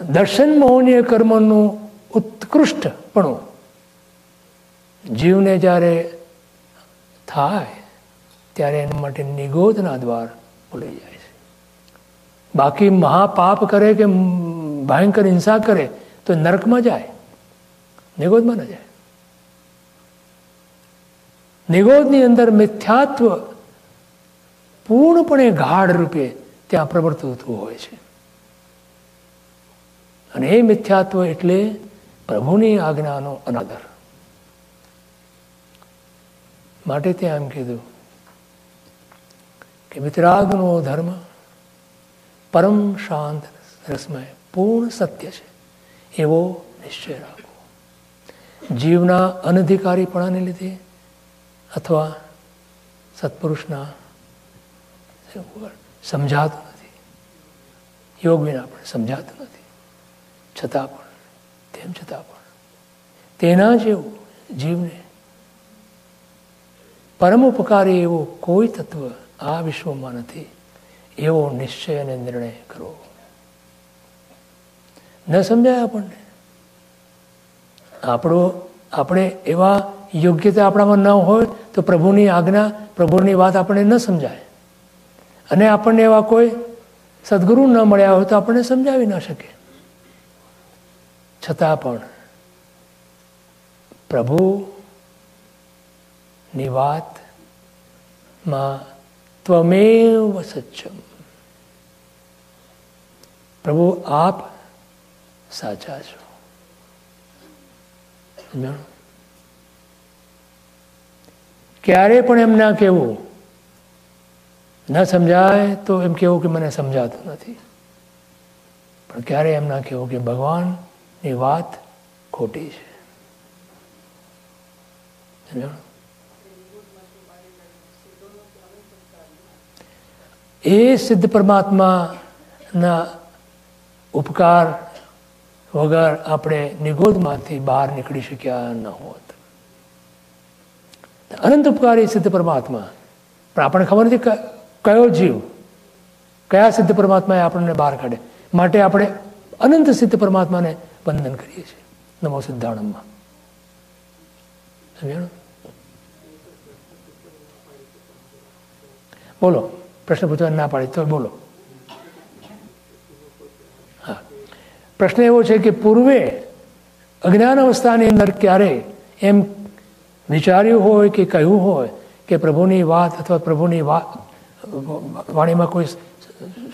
દર્શન મોહનીય કર્મનું ઉત્કૃષ્ટપણું જીવને જ્યારે થાય, ત્યારે એના માટે નિગોદના દ્વાર ખુલી જાય છે. બાકી મહાપાપ કરે કે ભયંકર હિંસા કરે, તો નરકમાં જાય, નિગોદમાં ન જાય. નિગોદની અંદર મિથ્યાત્વ પૂર્ણપણે ગાઢ રૂપે ત્યાં પ્રવર્તતું હોય છે. અને એ મિથ્યાત્વ એટલે પ્રભુની આજ્ઞાનો અનાદર. માટે ત્યાં એમ કીધું કે મિત્રાગનો ધર્મ પરમ શાંત રસમય પૂર્ણ સત્ય છે. એવો નિશ્ચય રાખવો જીવના અનધિકારીપણાને લીધે અથવા સત્પુરુષના સમજાતું નથી. યોગ વિના પણ સમજાતું નથી. છતાં પણ, તેમ છતાં પણ. તેના જેવું જીવને પરમ ઉપકારી એવો કોઈ તત્વ આ વિશ્વમાં નથી. એવો નિશ્ચય અને નિર્ણય કરવો. ન સમજાય આપણને? આપણો, આપણે એવા યોગ્યતા આપણામાં ન હોય તો પ્રભુની આજ્ઞા, પ્રભુની વાત આપણને ન સમજાય. અને આપણને એવા કોઈ સદગુરુ ન મળ્યા હોય તો આપણને સમજાવી ન શકે. છતાં પણ પ્રભુની વાતમાં ત્વમેવ સચ્ચમ પ્રભુ, આપ સાચા છો. ક્યારે પણ એમ ના કહેવું, ન સમજાય તો એમ કેવું કે મને સમજાતું નથી. પણ ક્યારે એમ ના કહેવું કે ભગવાનની વાત ખોટી છે. એ સિદ્ધ પરમાત્માના ઉપકાર વગર આપણે નિગોદમાંથી બહાર નીકળી શક્યા ન હોત. અનંત ઉપકારી સિદ્ધ પરમાત્મા. પણ આપણને ખબર નથી કયો જીવ, કયા સિદ્ધ પરમાત્માએ આપણને બહાર કાઢે માટે આપણે અનંત સિદ્ધ પરમાત્માને વંદન કરીએ છીએ નમો સિદ્ધાણમમાં. સમજાણું? બોલો, પ્રશ્ન પૂછવા ના પાડી, તો બોલો. હા. પ્રશ્ન એવો છે કે પૂર્વે અજ્ઞાન અવસ્થાની અંદર ક્યારે એમ વિચાર્યું હોય કે કહ્યું હોય કે પ્રભુની વાત અથવા પ્રભુની વાત વાણીમાં કોઈ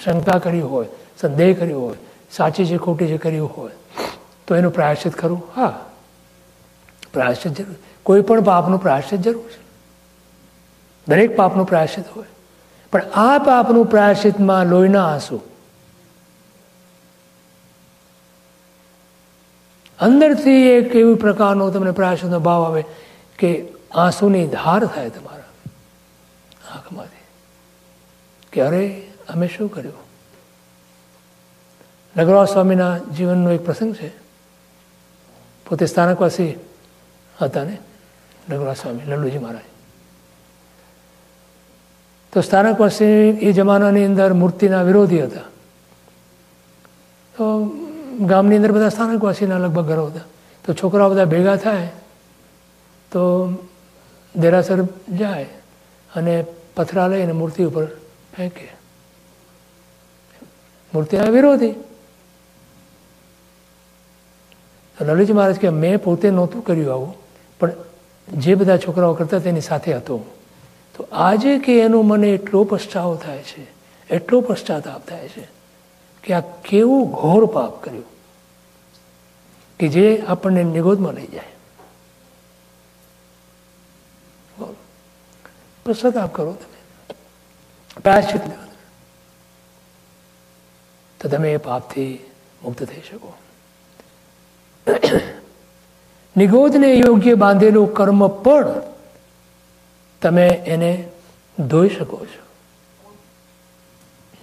શંકા કરી હોય, સંદેહ કર્યો હોય, સાચી છે, ખોટી છે કર્યું હોય તો એનું પ્રાયશ્ચિત ખરું? હા. પ્રાયશ્ચિત જરૂર. કોઈ પણ પાપનું પ્રાયશ્ચિત જરૂર છે. દરેક પાપનું પ્રાયશ્ચિત હોય. પણ આ પાપનું પ્રાયશ્ચિતમાં લોહીના આંસુ. અંદરથી એક એવી પ્રકારનો તમને પ્રાયશ્ચિતનો ભાવ આવે કે આંસુની ધાર થાય તમારા. આંખમાંથી કે અરે, અમે શું કર્યું? નગરવા સ્વામીના જીવનનો એક પ્રસંગ છે. પોતે સ્થાનકવાસી હતા ને? નગરવા સ્વામી લલ્લુજી મહારાજ. તો સ્થાનકવાસી એ જમાનાની અંદર મૂર્તિના વિરોધી હતા. તો ગામની અંદર બધા સ્થાનકવાસીના લગભગ ઘરો હતા. તો છોકરાઓ બધા ભેગા થાય, તો દેરાસર જાય અને પથરા લઈને મૂર્તિ ઉપર ફેંકે. મૂર્તિના વિરોધી. લલિત મહારાજ કે, મેં પોતે નહોતું કર્યું આવું, પણ જે બધા છોકરાઓ કરતા તેની સાથે હતો તો આજે કે એનો મને એટલો પશ્ચાવો થાય છે, એટલો પશ્ચાતાપ થાય છે, કે આ કેવું ઘોર પાપ કર્યું, કે જે આપણને નિગોદમાં લઈ જાય. પશ્ચાતાપ કરો તમે. પ્રાયશ્ચિત તો તમે એ પાપથી મુક્ત થઈ શકો. [COUGHS] નિગોદને યોગ્ય બાંધેલું કર્મ પણ તમે એને ધોઈ શકો છો.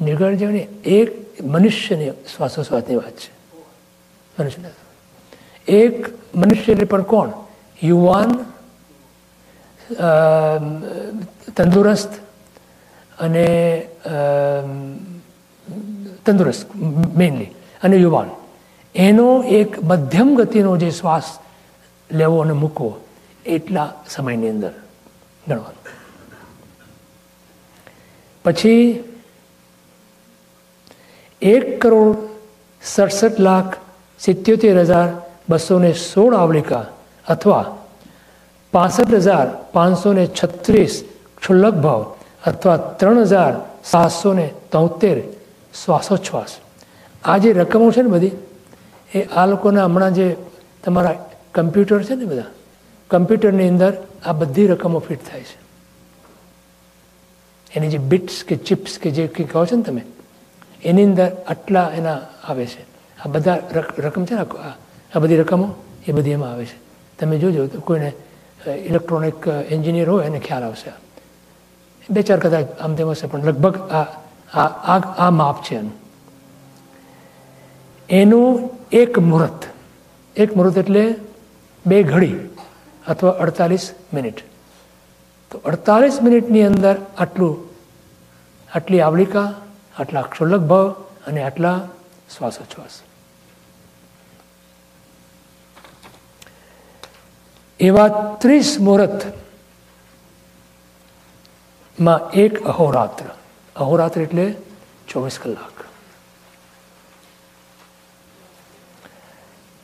નિગળ એક મનુષ્યની શ્વાસોશ્વાસની વાત છે. મનુષ્યને. એક મનુષ્ય પણ કોણ? યુવાન તંદુરસ્ત અને તંદુરસ્ત મેઇનલી અને યુવાન. એનો એક મધ્યમ ગતિનો જે શ્વાસ લેવો અને મૂકવો, એટલા સમયની અંદર ગણવાનું. પછી એક કરોડ સડસઠ લાખ સિત્યોતેર હજાર બસો ને સોળ આવલિકા અથવા પાસઠ હજાર પાંચસો ને છત્રીસ ક્ષુલ્લક ભાવ અથવા ત્રણ હજાર સાતસો ને તોતેર શ્વાસોચ્છ્વાસ. આ જે રકમો છે ને બધી એ આ લોકોના હમણાં જે તમારા કમ્પ્યુટર છે ને બધા, કમ્પ્યુટરની અંદર આ બધી રકમો ફિટ થાય છે. એની જે બિટ્સ કે ચિપ્સ કે જે કહો છો ને તમે, એની અંદર આટલા એના આવે છે. આ બધા રકમ છે ને આ બધી રકમો, એ બધી એમાં આવે છે. તમે જોજો, તો કોઈને ઇલેક્ટ્રોનિક એન્જિનિયર હોય એને ખ્યાલ આવશે. બે ચાર કદાચ આમ તેમ હશે, પણ લગભગ આ આ આ માપ છે એનું. એનું એક મુહૂર્ત. એક મુહૂર્ત એટલે બે ઘડી અથવા અડતાલીસ મિનિટ. તો અડતાલીસ મિનિટની અંદર આટલું, આટલી આવલિકા, આટલા ક્ષુલ્લક ભાવ અને આટલા શ્વાસોચ્છ્વાસ. એવા ત્રીસ મુહૂર્તમાં એક અહોરાત્ર. અહોરાત્ર એટલે ચોવીસ કલાક.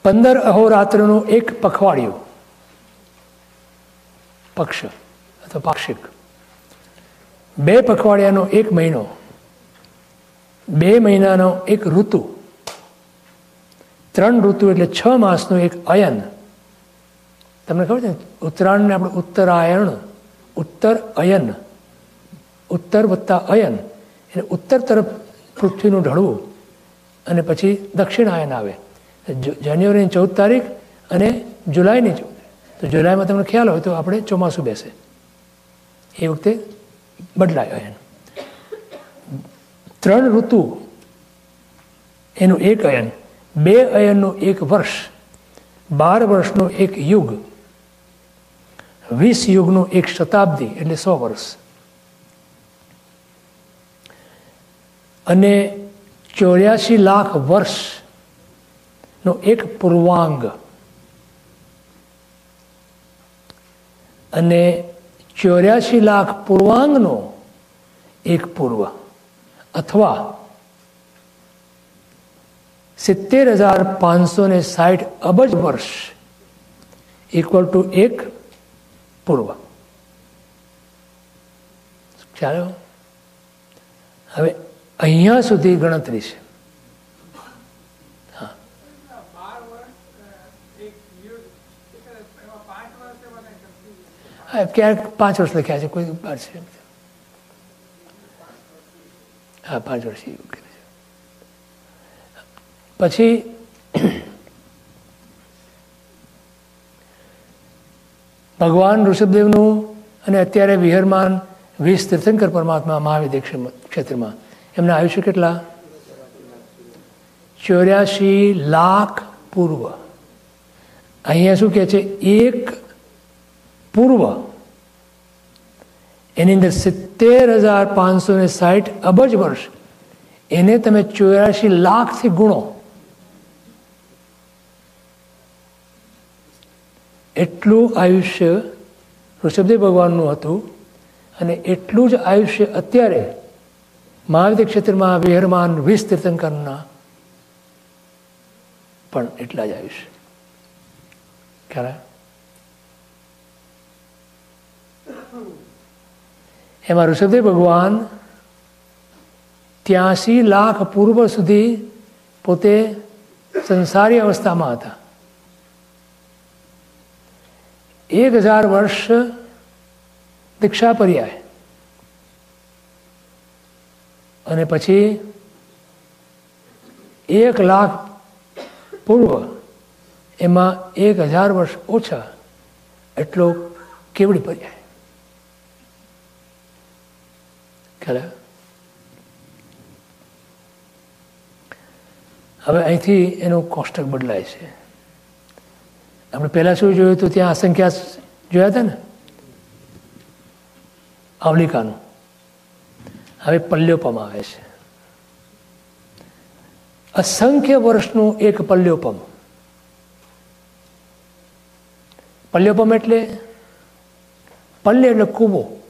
પંદર અહોરાત્રનું એક પખવાડિયું. પક્ષ અથવા પાક્ષિક. બે પખવાડિયાનો એક મહિનો. બે મહિનાનો એક ઋતુ. ત્રણ ઋતુ એટલે છ માસનું એક અયન. તમને ખબર છે? ઉત્તરાયણને આપણે ઉત્તરાયણ, ઉત્તર અયન, ઉત્તર વત્તા અયન. એટલે ઉત્તર તરફ પૃથ્વીનું ઢળવું અને પછી દક્ષિણાયન આવે. જાન્યુઆરીની ચૌદ તારીખ અને જુલાઈની ચૌદ. તો જુલાઈમાં તમને ખ્યાલ હોય તો આપણે ચોમાસું બેસે. એ વખતે બદલાયો અયન ત્રણ ઋતુ એનું એક અયન, બે અયનનું એક વર્ષ, બાર વર્ષનો એક યુગ, વીસ યુગનું એક શતાબ્દી એટલે સો વર્ષ. અને ચોર્યાસી લાખ વર્ષનો એક પૂર્વાંગ. અને ચોર્યાસી લાખ પૂર્વાંગનો એક પૂર્વ. અથવા સિત્તેર હજાર પાંચસો ને સાઠ અબજ વર્ષ ઇક્વલ ટુ એક પૂર્વ. ખ્યાલ હવે અહીંયા સુધી ગણતરી છે. હા ક્યાંક પાંચ વર્ષ લખ્યા છે, કોઈ બાર છે. હા, પાંચ વર્ષ પછી ભગવાન ઋષભદેવનું અને અત્યારે વિહરમાન વીસ તીર્થંકર પરમાત્મા મહાવિદ્ય ક્ષેત્રમાં, એમના આયુષ્ય કેટલા? ચોર્યાસી લાખ પૂર્વ. અહીંયા શું કહે છે? એક પૂર્વ એની અંદર સિત્તેર હજાર પાંચસો ને સાઠ અબજ વર્ષ એને તમે ચોર્યાસી લાખથી ગુણો એટલું આયુષ્ય ઋષભદેવ ભગવાનનું હતું અને એટલું જ આયુષ્ય અત્યારે મહાવીર ક્ષેત્રમાં વિહરમાન વીસ તીર્થંકરના પણ એટલા જ આયુષ્ય ખ્યાલ એમાં ઋષભદેવ ભગવાન ત્યાંસી લાખ પૂર્વ સુધી પોતે સંસારી અવસ્થામાં હતા. એક હજાર વર્ષ દીક્ષા પર્યાય અને પછી એક લાખ પૂર્વ એમાં એક હજાર વર્ષ ઓછા એટલો કેવડી પર્યાય ખ્યાલ હવે અહીંથી એનું કોષ્ટક બદલાય છે. આપણે પહેલાં શું જોયું હતું? ત્યાં અસંખ્યા જોયા હતા ને? આવલિકાનું. હવે પલ્યોપમ આવે છે. અસંખ્ય વર્ષનું એક પલ્યોપમ પલ્યોપમ એટલે પલ્લે એટલે કૂવો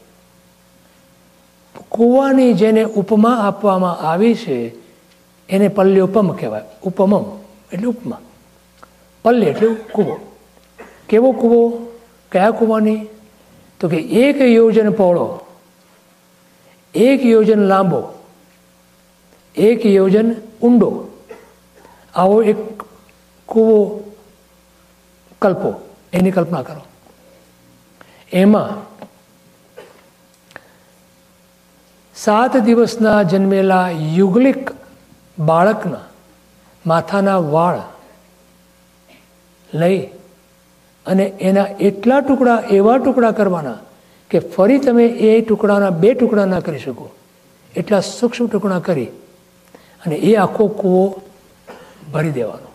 કૂવાની જેને ઉપમા આપવામાં આવી છે, એને પલ્યોપમ કહેવાય. ઉપમમ, એટલે ઉપમા. પલ્લે એટલે કૂવો. કેવો કૂવો? કયા કૂવાની? તો કે એક યોજન પહોળો, એક યોજન લાંબો, એક યોજન ઊંડો. આવો એક કૂવો કલ્પો, એની કલ્પના કરો. એમાં સાત દિવસના જન્મેલા યુગલિક બાળકના માથાના વાળ લઈ અને એના એટલા ટુકડા, એવા ટુકડા કરવાના કે ફરી તમે એ ટુકડાના, બે ટુકડા ના કરી શકો. એટલા સૂક્ષ્મ ટુકડા કરી અને એ આખો કૂવો ભરી દેવાનો.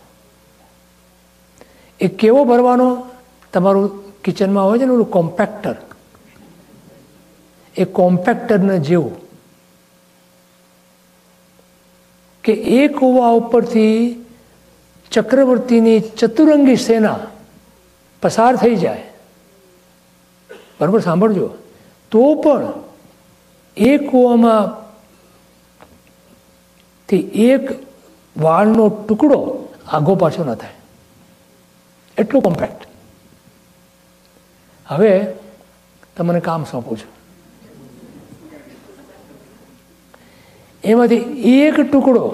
એ કેવો ભરવાનો? તમારું કિચનમાં હોય છે ને કોમ્પેક્ટર એ કોમ્પેક્ટરને જેવું કે એ કૂવા ઉપરથી ચક્રવર્તીની ચતુરંગી સેના પસાર થઈ જાય. બરાબર, સાંભળજો. તો પણ એ કૂવામાં થી એક વાળનો ટુકડો આગો પાછો ન થાય. એટલું કોમ્પેક્ટ હવે તમને કામ સોંપું છું. એમાંથી એક ટુકડો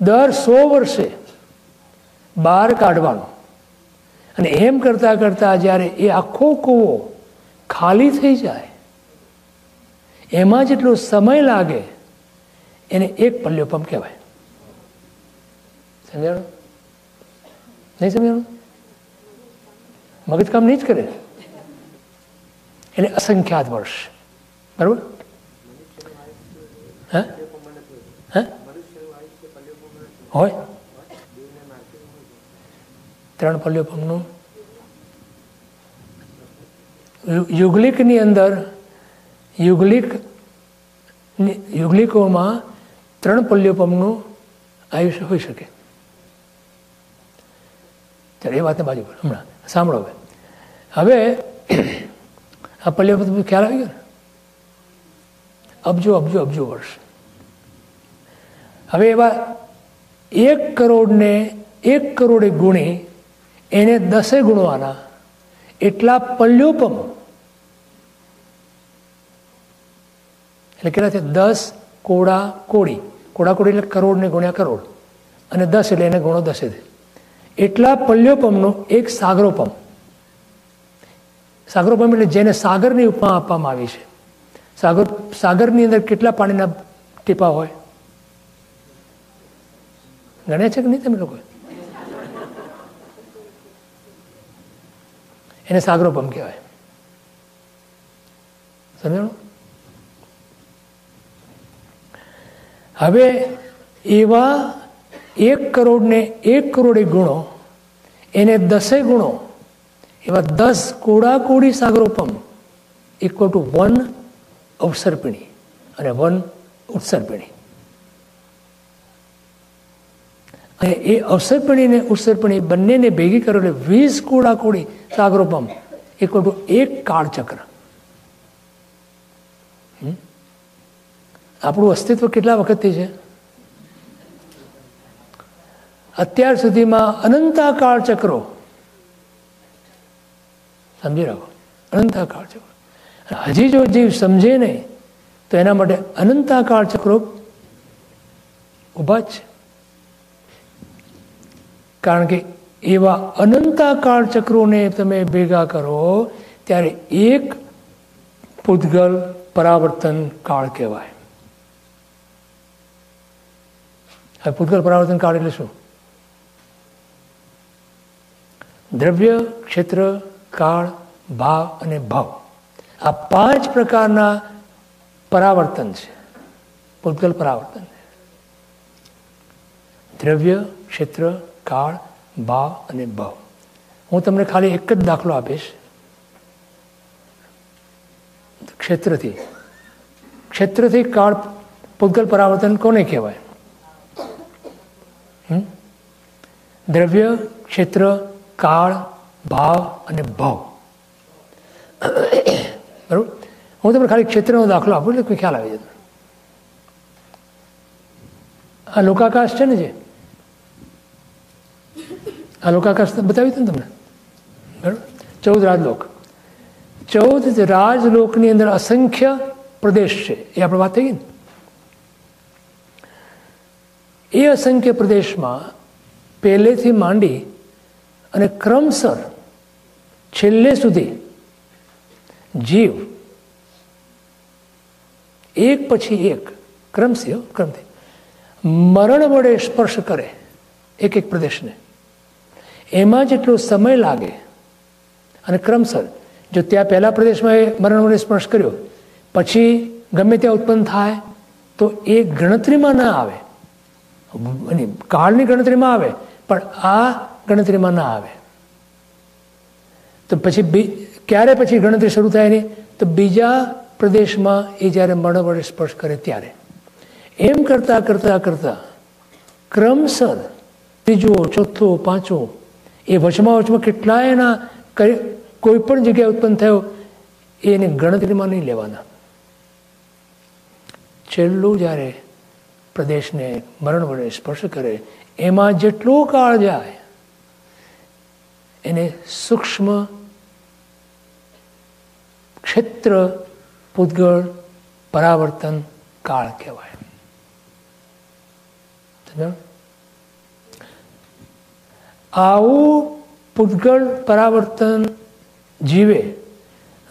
દર સો વર્ષે બહાર કાઢવાનો. અને એમ કરતાં કરતાં જ્યારે એ આખો કૂવો ખાલી થઈ જાય, એમાં જેટલો સમય લાગે, એને એક પંપ કહેવાય. સમજાણું? નહીં સમજાણું? મગજ કામ નહીં જ કરે. એટલે અસંખ્યાત વર્ષ. બરાબર? હે? હે? હોય? ત્રણ પલ્યોપમનું યુગલિકની અંદર, યુગલિક, યુગલિકોમાં ત્રણ પલ્યોપમનું આયુષ્ય હોઈ શકે. ત્યારે એ વાતને બાજુ પર હમણાં. સાંભળો હવે. હવે, આ પલ્યોપમ ખ્યાલ આવી ગયો ને? અબજો અબજો અબજો વર્ષ. હવે એવા એક કરોડને એક કરોડે ગુણી એને દસે ગુણવાના એટલા પલ્યોપમ. એટલે કેટલા છે દસ કોડા કોડી. કોડા કોડી એટલે કરોડને ગુણ્યા કરોડ. અને દસ એટલે એને ગુણો દસે એટલા પલ્યોપમનો એક સાગરોપમ. સાગરોપમ એટલે જેને સાગરની ઉપમા આપવામાં આવી છે. સાગર સાગરની અંદર કેટલા પાણીના ટીપા હોય? ગણ્યા છે કે નહીં તમે લોકો એને સાગરોપમ કહેવાય. સમજાણું? હવે એવા એક કરોડને એક કરોડે ગુણો, એને દસે ગુણો, એવા દસ કોડા કોડી સાગરોપમ ઇક્વલ ટુ વન અવસર્પિણી અને વન ઉત્સર્પિણી. એ અવસરપણી ને ઉત્સરપણી બંનેને ભેગી કરો એટલે વીસ કુડા કુડી સાગરોપમ એ કોઈ એક કાળચક્ર. આપણું અસ્તિત્વ કેટલા વખતથી છે? અત્યાર સુધીમાં અનંતા ચક્રો સમજી રાખો અનંતા કાળચક્રો હજી જો જીવ સમજે નહીં, તો એના માટે અનંતા ચક્રો ઊભા જ છે. કારણ કે એવા અનંતાકાળ ચક્રોને તમે ભેગા કરો, ત્યારે એક પૂતગલ પરાવર્તન કાળ કહેવાય. હવે પૂતગલ પરાવર્તન કાળ એટલે શું? દ્રવ્ય, ક્ષેત્ર, કાળ, ભાવ અને ભાવ. આ પાંચ પ્રકારના પરાવર્તન છે. પૂતગલ પરાવર્તન. દ્રવ્ય, ક્ષેત્ર કાળ ભાવ અને ભાવ હું તમને ખાલી એક જ દાખલો આપીશ. ક્ષેત્રથી. ક્ષેત્રથી કાળ પૂતગલ પરાવર્તન કોને કહેવાય? દ્રવ્ય, ક્ષેત્ર, કાળ, ભાવ અને ભાવ બરાબર? હું તમને ખાલી ક્ષેત્રનો દાખલો આપું એટલે કોઈ ખ્યાલ આવી જતો. આ લોકાકાશ છે ને જે? આ લોકાકાશ બતાવ્યું હતું ને તમને બરાબર ચૌદ રાજલોક ચૌદ રાજલોકની અંદર અસંખ્ય પ્રદેશ છે એ આપણે વાત થઈ ગઈ ને એ અસંખ્ય પ્રદેશમાં પહેલેથી માંડી અને ક્રમસર છેલ્લે સુધી જીવ એક પછી એક ક્રમથી ક્રમથી મરણ વડે સ્પર્શ કરે એક એક પ્રદેશને એમાં જેટલો સમય લાગે. અને ક્રમસર, જો ત્યાં પહેલા પ્રદેશમાં એ મરણોને સ્પર્શ કર્યો, પછી ગમે ત્યાં ઉત્પન્ન થાય, તો એ ગણતરીમાં ના આવે. કાળની ગણતરીમાં આવે, પણ આ ગણતરીમાં ના આવે. તો પછી ક્યારે પછી ગણતરી શરૂ થાય એની? તો બીજા પ્રદેશમાં એ જ્યારે મરણ સ્પર્શ કરે ત્યારે. એમ કરતાં કરતાં કરતાં ક્રમસર, ત્રીજો, ચોથો, પાંચમો એ વચમાં વચમાં કેટલાય એના કઈ- પણ જગ્યાએ ઉત્પન્ન થયો એની ગણતરીમાં નહીં લેવાના છેલ્લું જ્યારે પ્રદેશને મરણ વડે સ્પર્શ કરે, એમાં જેટલો કાળ જાય, એને સૂક્ષ્મ ક્ષેત્ર પૂતગળ પરાવર્તન કાળ કહેવાય સમજાયું? આવું પૂતગળ પરાવર્તન જીવે.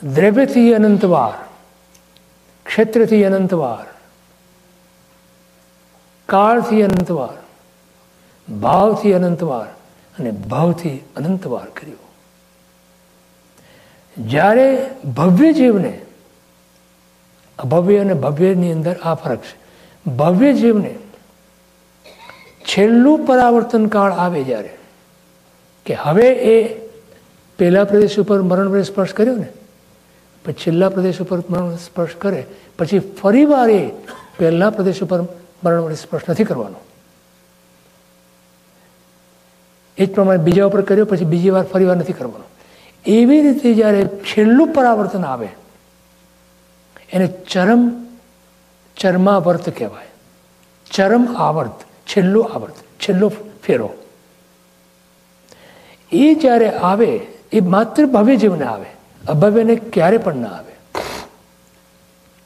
દ્રવ્યથી અનંતવાર, ક્ષેત્રથી અનંતવાર, કાળથી અનંતવાર, ભાવથી અનંતવાર અને ભાવથી અનંતવાર કર્યો. જ્યારે ભવ્ય જીવને, અભવ્ય અને ભવ્યની અંદર આ ફરક છે. ભવ્ય જીવને છેલ્લું પરાવર્તન કાળ આવે જ્યારે કે હવે એ પહેલા પ્રદેશ ઉપર મરણ વડે સ્પર્શ કર્યો ને, પછી છેલ્લા પ્રદેશ ઉપર મરણ સ્પર્શ કરે, પછી ફરીવાર એ પહેલા પ્રદેશ ઉપર મરણ વડે સ્પર્શ નથી કરવાનો. એ જ પ્રમાણે બીજા ઉપર કર્યો, પછી બીજી વાર ફરીવાર નથી કરવાનો. એવી રીતે જ્યારે છેલ્લું પરાવર્તન આવે, એને ચરમ, ચરમાવર્ત કહેવાય. ચરમ આવર્ત, છેલ્લું આવર્ત, છેલ્લો ફેરો. એ જ્યારે આવે, એ માત્ર ભવ્ય જીવને આવે, અભવ્યને ક્યારે પણ ના આવે.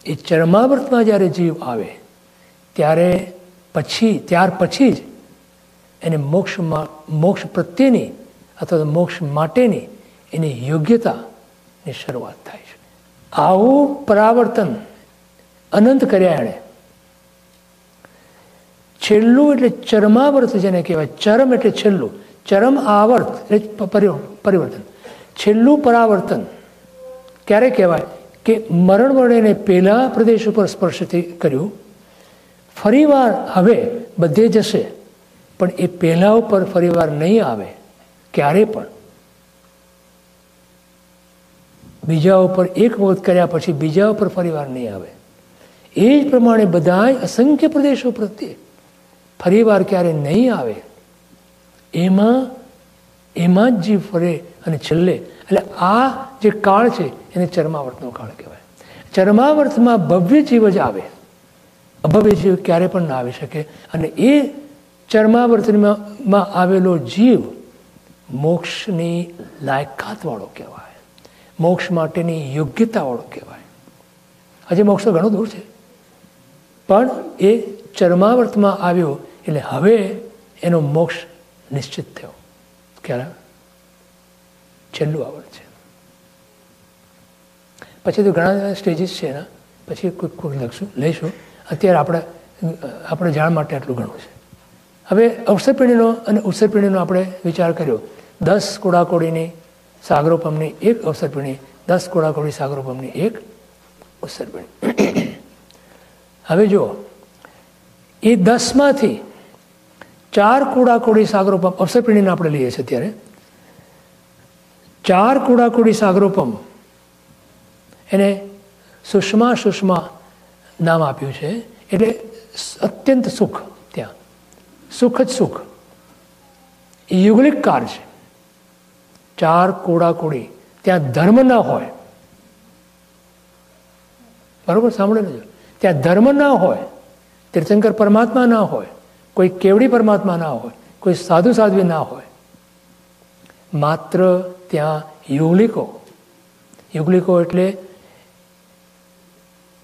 એ ચરમાવર્તમાં જ્યારે જીવ આવે, ત્યારે પછી, ત્યાર પછી જ એને મોક્ષમાં મોક્ષ પ્રત્યેની અથવા તો મોક્ષ માટેની એની યોગ્યતાની શરૂઆત થાય છે. આવું પરાવર્તન અનંત કર્યા એણે. છેલ્લું એટલે ચરમાવર્ત જેને કહેવાય, ચરમ એટલે છેલ્લું. ચરમ આવર્ત એટલે પરી- પરિવર્તન છેલ્લું પરાવર્તન ક્યારે કહેવાય કે મરણ વડેને પહેલા પ્રદેશ ઉપર સ્પર્શથી કર્યું ફરીવાર હવે બધે જશે પણ એ પહેલા ઉપર ફરીવાર નહીં આવે ક્યારે પણ બીજા ઉપર એક વખત કર્યા પછી બીજા ઉપર ફરીવાર નહીં આવે એ જ પ્રમાણે બધા અસંખ્ય પ્રદેશો પ્રત્યે ફરીવાર ક્યારે નહીં આવે એમાં એમાં જ જીવ ફરે અને છેલ્લે, એટલે આ જે કાળ છે, એને ચરમાવર્તનો કાળ કહેવાય. ચરમાવર્તમાં ભવ્ય જીવ જ આવે. અભવ્ય જીવ ક્યારે પણ ના આવી શકે. અને એ ચરમાવર્તનમાં આવેલો જીવ મોક્ષની લાયકાતવાળો કહેવાય. મોક્ષ માટેની યોગ્યતાવાળો કહેવાય. આજે મોક્ષ તો ઘણો દૂર છે. પણ એ ચરમાવર્તમાં આવ્યો, એટલે હવે એનો મોક્ષ નિશ્ચિત થયો. ક્યારે? છેલ્લું આવડ છે. પછી તો ઘણા સ્ટેજીસ છે એના. પછી કોઈક કોઈક લખશું, લઈશું. અત્યારે આપણે આપણે જાણ માટે આટલું ઘણું છે. હવે અવસરપીણીનો અને ઉત્સરપીણીનો આપણે વિચાર કર્યો. દસ કોડાકોડીની સાગરોપમની એક અવસરપીણી દસ કોડાકોડી સાગરોપમની એક ઉત્સરપીણી હવે જુઓ, એ દસમાંથી ચાર કુડાકુડી સાગરોપમ અવસરપીણીને આપણે લઈએ છીએ અત્યારે. ચાર કુડાકુડી સાગરોપમ. એને સુષ્મા સુષ્મા નામ આપ્યું છે. એટલે અત્યંત સુખ ત્યાં. સુખ જ સુખ. યુગલિક કાર છે. ચાર કુડાકુડી. ત્યાં ધર્મ ના હોય. બરોબર સાંભળે ત્યાં ધર્મ ના હોય. તીર્થંકર પરમાત્મા ના હોય. કોઈ કેવડી પરમાત્મા ના હોય, કોઈ સાધુ સાધ્વી ના હોય. માત્ર ત્યાં યુગલિકો યુગલિકો એટલે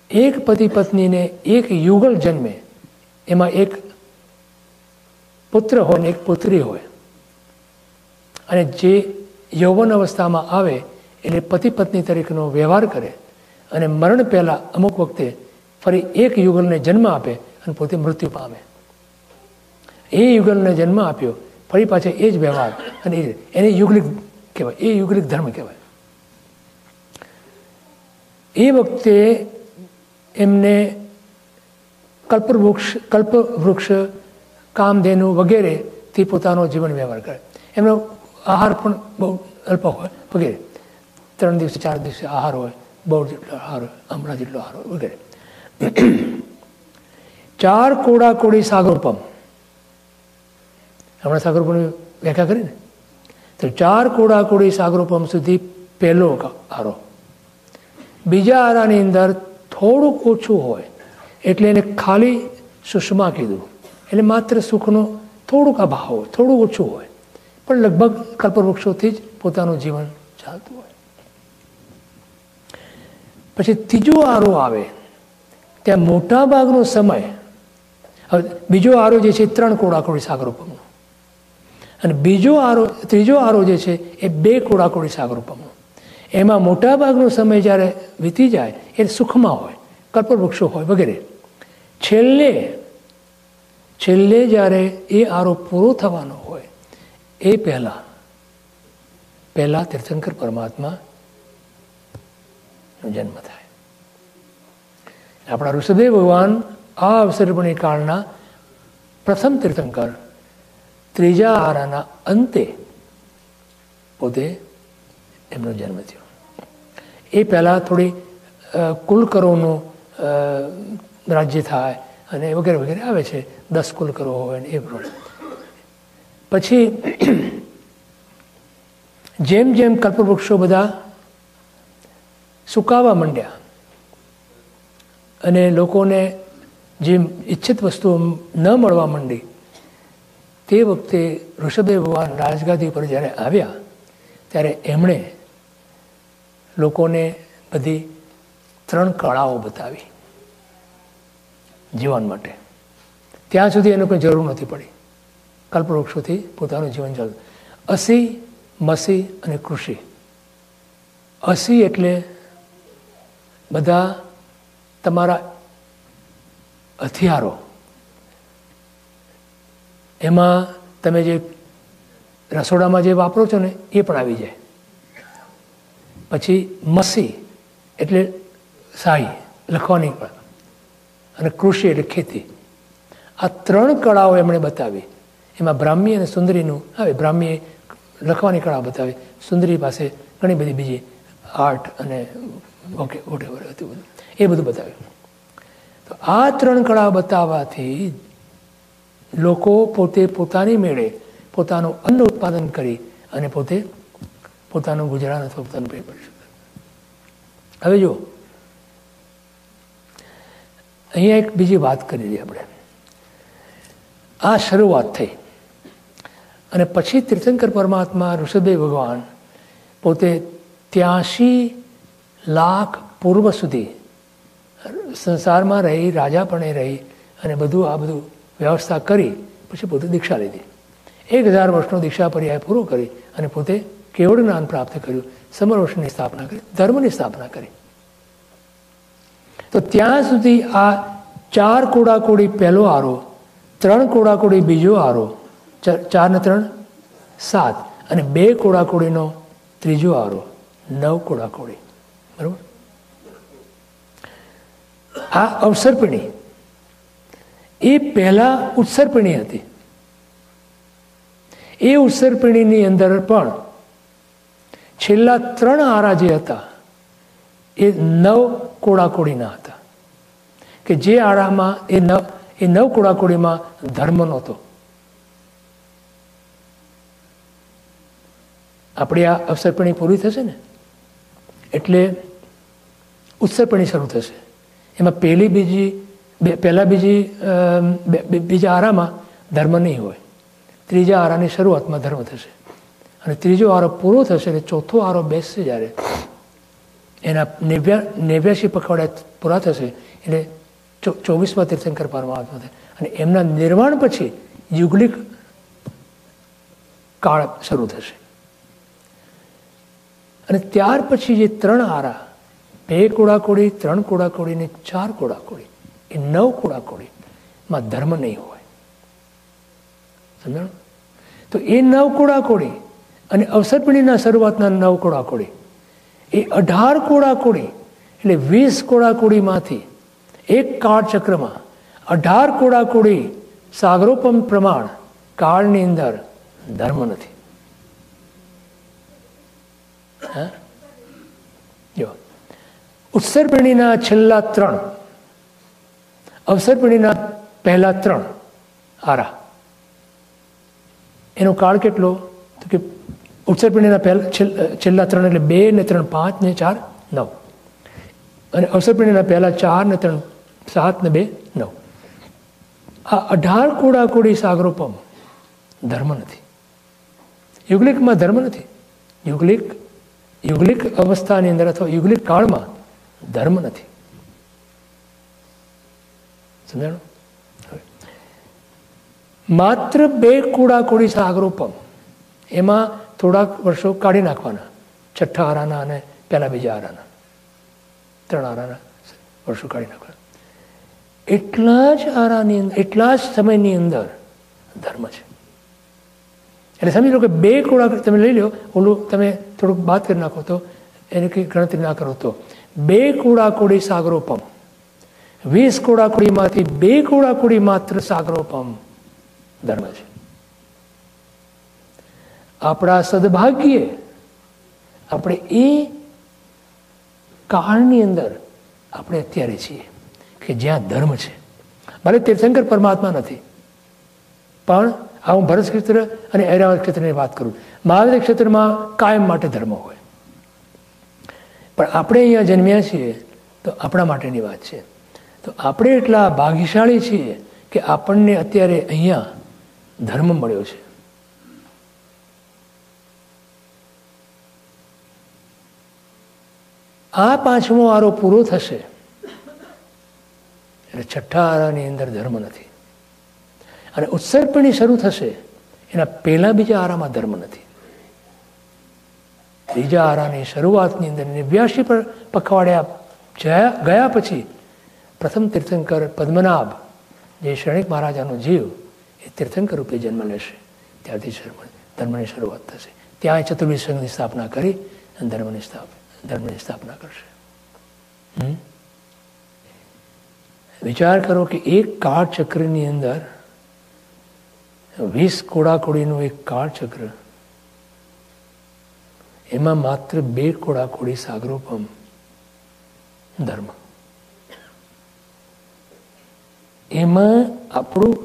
એક પતિ પત્નીને એક યુગલ જન્મે, એમાં એક પુત્ર હોય ને એક પુત્રી હોય. અને જે યૌવન અવસ્થામાં આવે, એટલે પતિ પત્ની તરીકેનો વ્યવહાર કરે અને મરણ પહેલાં અમુક વખતે ફરી એક યુગલને જન્મ આપે અને પોતે મૃત્યુ પામે. એ યુગલને જન્મ આપ્યો. ફરી પાછા એ જ વ્યવહાર. અને એને યુગલિક કહેવાય. એ યુગલિક ધર્મ કહેવાય. એ વખતે એમને કલ્પવૃક્ષ કલ્પવૃક્ષ, કામધેનુ વગેરેથી પોતાનો જીવન વ્યવહાર કરે. એમનો આહાર પણ બહુ અલ્પ હોય, વગેરે. ત્રણ દિવસે, ચાર દિવસે આહાર હોય, બહુ જેટલો આહાર હોય હમણાં જેટલો આહાર હોય, વગેરે. ચાર કોડા કોડી સાગરોપમ. હમણાં સાગરોપમની વ્યાખ્યા કરી ને? તો ચાર કોડા કોડી સાગરોપમ સુધી પહેલો આરો. બીજા આરાની અંદર થોડુંક ઓછું હોય એટલે એને ખાલી સુષ્મા કીધું. એટલે માત્ર સુખનો થોડુંક અભાવ હોય થોડું ઓછું હોય. પણ લગભગ કલ્પવૃક્ષોથી જ પોતાનું જીવન ચાલતું હોય. પછી ત્રીજો આરો આવે. ત્યાં મોટાભાગનો સમય બીજો આરો જે છે ત્રણ કોડાકોડી સાગરોપમનો. અને બીજો આરો, ત્રીજો આરો જે છે, એ બે કોડાકોડી સાગરોપમનો એમાં મોટાભાગનો સમય જ્યારે વીતી જાય, એ સુખમાં હોય કલ્પવૃક્ષો હોય વગેરે. છેલ્લે છેલ્લે જ્યારે એ આરો પૂરો થવાનો હોય, એ પહેલાં પહેલાં તીર્થંકર પરમાત્મા જન્મ થાય. આપણા ઋષભદેવ ભગવાન આ અવસરપણી કાળના પ્રથમ તીર્થંકર ત્રીજા આરાના અંતે પોતે એમનો જન્મ થયો. એ પહેલાં થોડી કુલકરોનું રાજ્ય થાય અને વગેરે વગેરે આવે છે. દસ કુલકરો હોય ને એ પ્રમાણે પછી જેમ જેમ કલ્પવૃક્ષો બધા સુકાવા માંડ્યા અને લોકોને જે ઈચ્છિત વસ્તુઓ ન મળવા માંડી તે વખતે ઋષભદેવ ભગવાન રાજગાદી પર જ્યારે આવ્યા, ત્યારે એમણે લોકોને બધી ત્રણ કળાઓ બતાવી જીવન માટે. ત્યાં સુધી એને કોઈ જરૂર નથી પડી. કલ્પવૃક્ષોથી પોતાનું જીવન ચાલતું. અસી, મસી અને કૃષિ. અસી એટલે બધા તમારા હથિયારો. એમાં તમે જે રસોડામાં જે વાપરો છો ને, એ પણ આવી જાય. પછી મસી એટલે સાઈ, લખવાની કળા અને કૃષિ એટલે ખેતી. આ ત્રણ કળાઓ એમણે બતાવી. એમાં બ્રાહ્મી અને સુંદરીનું આવે. બ્રાહ્મીએ લખવાની કળા બતાવી. સુંદરી પાસે ઘણી બધી બીજી આર્ટ અને ઓકે વોટેવર હતું બધું. એ બધું બતાવ્યું. તો આ ત્રણ કળા બતાવવાથી લોકો પોતે પોતાની મેળે પોતાનું અન્ન ઉત્પાદન કરી અને પોતે પોતાનું ગુજરાન અથવા પોતાનું પેટ ભરી હવે જો અહીંયા એક બીજી વાત કરી દઈએ આપણે. આ શરૂઆત થઈ. અને પછી તીર્થંકર પરમાત્મા ઋષભદેવ ભગવાન પોતે ત્યાંશી લાખ પૂર્વ સુધી સંસારમાં રહી રાજાપણે રહી અને બધું આ બધું વ્યવસ્થા કરી, પછી પોતે દીક્ષા લીધી. એક હજાર વર્ષનો દીક્ષા પર્યાય પૂરો કરી અને પોતે કેવળ જ્ઞાન પ્રાપ્ત કર્યું. સમરવર્ષની સ્થાપના કરી, ધર્મની સ્થાપના કરી. તો ત્યાં સુધી આ ચાર કોડાકોડી પહેલો આરો, ત્રણ કોડાકોડી બીજો આરો ચાર ને ત્રણ? સાત. અને બે કોડાકોડીનો ત્રીજો આરો, નવ કોડાકોડી. બરાબર? આ અવસરપીણી એ પહેલા ઉત્સર્પિણી હતી. એ ઉત્સર્પિણીની અંદર પણ છેલ્લા ત્રણ આરા જે હતા, એ નવ કોડાકોડીના હતા. કે જે આરામાં એ નવ એ નવ કોડાકોડીમાં ધર્મ નહોતો. આપણી આ અવસરપણી પૂરી થશે ને? એટલે ઉત્સરપણી શરૂ થશે. એમાં પહેલી બીજી બે પહેલાં બીજી બીજા આરામાં ધર્મ નહીં હોય. ત્રીજા આરાની શરૂઆતમાં ધર્મ થશે. અને ત્રીજો આરો પૂરો થશે અને ચોથો આરો બેસશે જ્યારે. એના નેવ્યા નેવ્યાસી પખવાડિયા પૂરા થશે એટલે ચોવીસમાં તીર્થંકર પરમાત્મા થાય અને એમના નિર્વાણ પછી યુગલિક કાળ શરૂ થશે. અને ત્યાર પછી જે ત્રણ આરા, બે કોડાકોડી ત્રણ કોડાકોડી ને ચાર કોડાકોડી એ નવ કોડાકોડીમાં ધર્મ નહીં હોય. સમજણ? તો એ નવ કોડાકોડી અને અવસરપીણીના શરૂઆતના નવ કોડાકોડી એ અઢાર કોડાકોડી એટલે વીસ કોડાકોડીમાંથી એક કાળ ચક્રમાં અઢાર કોડાકોડી સાગરોપમ પ્રમાણ કાળની અંદર ધર્મ નથી. હા? જો. ઉત્સર્પિણીના છેલ્લા ત્રણ અવસરપિણીના પહેલા ત્રણ આરા. એનો કાળ કેટલો? તો કે ઉત્સરપિણીના પહેલા છેલ્લા ત્રણ એટલે બે ને ત્રણ પાંચ ને ચાર નવ. અને અવસરપીણીના પહેલા ચાર ને ત્રણ સાત ને બે નવ. આ અઢાર કોડાકોડી સાગરોપમ ધર્મ નથી. યુગલિકમાં ધર્મ નથી. યુગલિક યુગલિક અવસ્થાની અંદર અથવા યુગલિક કાળમાં ધર્મ નથી. સમજાણું માત્ર બે કુડાકોડી સાગરોપમ એમાં થોડાક વર્ષો કાઢી નાખવાના છઠ્ઠા આરાના અને પહેલા બીજા આરાના ત્રણ આરાના વર્ષો કાઢી નાખવાના એટલા જ આરાની અંદર એટલા જ સમયની અંદર ધર્મ છે એટલે સમજી લો કે બે કોડા તમે લઈ લો ઓલું તમે થોડુંક વાત કરી નાખો તો, એની કંઈ ગણતરી ના કરો તો. બે કોડાકોડી સાગરોપમ. વીસ કોડાકોડીમાંથી બે કોડાકોડી માત્ર સાગરોપમ ધર્મ છે. આપણા સદભાગ્યે આપણે એ કાળની અંદર આપણે અત્યારે છીએ કે જ્યાં ધર્મ છે. ભલે તીર્થંકર પરમાત્મા નથી, પણ આ હું ભરત ક્ષેત્ર અને ઐરાવત ક્ષેત્રની વાત કરું. મહાવીર ક્ષેત્રમાં કાયમ માટે ધર્મ હોય. પણ આપણે અહીંયા જન્મ્યા છીએ તો આપણા માટેની વાત છે. તો આપણે એટલા ભાગ્યશાળી છીએ કે આપણને અત્યારે અહીંયા ધર્મ મળ્યો છે. આ પાંચમો આરો પૂરો થશે એટલે છઠ્ઠા આરાની અંદર ધર્મ નથી. અને ઉત્સર્પણી શરૂ થશે, એના પહેલા બીજા આરામાં ધર્મ નથી. ત્રીજા આરાની શરૂઆતની અંદર નેવ્યાસી પર પખવાડ્યા ગયા પછી પ્રથમ તીર્થંકર પદ્મનાભ, જે શ્રેણિક મહારાજાનો જીવ, એ તીર્થંકર રૂપે જન્મ લેશે. ત્યારથી ધર્મની શરૂઆત થશે. ત્યાં ચતુર્વિધ સંઘની સ્થાપના કરી અને ધર્મની ધર્મની સ્થાપના કરશે. વિચાર કરો કે એક કાળ ચક્રની અંદર વીસ કોડાકોડીનું એક કાળ ચક્ર એમાં માત્ર બે કોડાકોડી સાગરોપમ ધર્મ. એમાં આપણું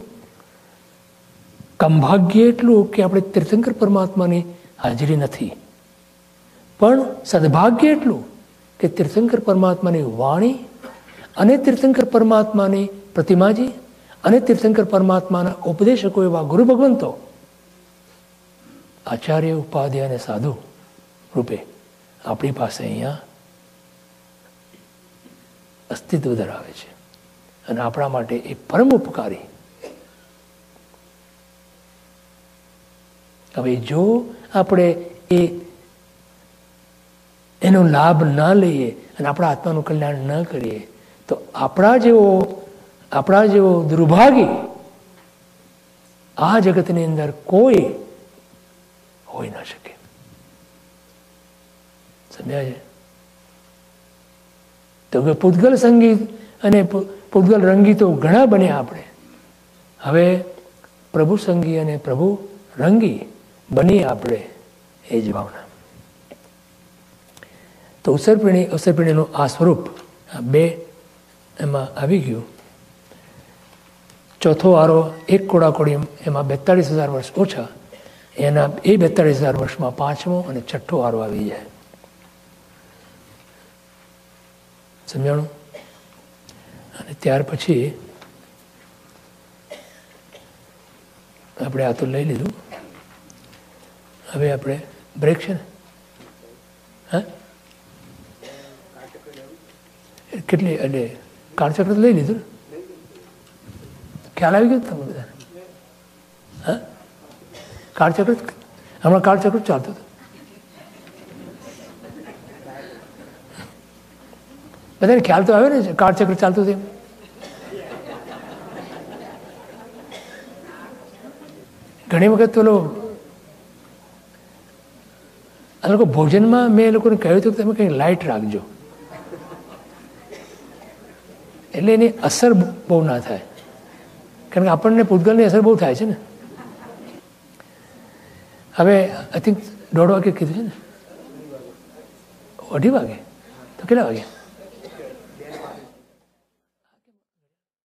કંભાગ્ય એટલું કે આપણે તીર્થંકર પરમાત્માની હાજરી નથી. પણ સદભાગ્ય એટલું કે તીર્થંકર પરમાત્માની વાણી અને તીર્થંકર પરમાત્માની પ્રતિમાજી અને તીર્થંકર પરમાત્માના ઉપદેશકો એવા ગુરુ ભગવંતો, આચાર્ય, ઉપાધ્યાય અને સાધુ રૂપે આપણી પાસે અહીંયા અસ્તિત્વ ધરાવે છે. અને આપણા માટે એ પરમ ઉપકારી. હવે જો આપણે એ એનો લાભ ન લઈએ અને આપણા આત્માનું કલ્યાણ ન કરીએ, તો આપણા જેવો આપણા જેવો દુર્ભાગી આ જગતની અંદર કોઈ હોઈ ન શકે. સમજાય છે? તો પૂતગલ સંગીત અને પૂતગલ રંગી તો ઘણા બન્યા આપણે. હવે પ્રભુ સંગી અને પ્રભુ રંગી બની આપણે એ જ ભાવના. તો ઉસરપીણી, ઉસરપીણીનું આ સ્વરૂપ, આ બે એમાં આવી ગયું. ચોથો આરો એક કોડાકોડી એમાં બેતાળીસ હજાર વર્ષ ઓછા, એના એ બેતાળીસ હજાર વર્ષમાં પાંચમો અને છઠ્ઠો આરો આવી જાય. સમજાણું? અને ત્યાર પછી આપણે આ તો લઈ લીધું. હવે આપણે બ્રેક છે ને? હા? કેટલી? એટલે કાળચક્ર લઈ લીધું ખ્યાલ આવી ગયો તમને બધાને? હા? કાળચક્ર હમણાં કાળચક્ર ચાલતું હતું. બધાને ખ્યાલ તો આવે ને કાળચક્ર ચાલતું હતું ઘણી વખત પેલો આ લોકો ભોજનમાં મેં એ લોકોને કહ્યું હતું કે તમે કંઈક લાઇટ રાખજો. એટલે એની અસર બહુ ના થાય. કારણ કે આપણને પૂતગલની અસર બહુ થાય છે ને. હવે આઈ થિંક દોઢ વાગે કીધું છે ને. અઢી વાગે? તો કેટલા વાગે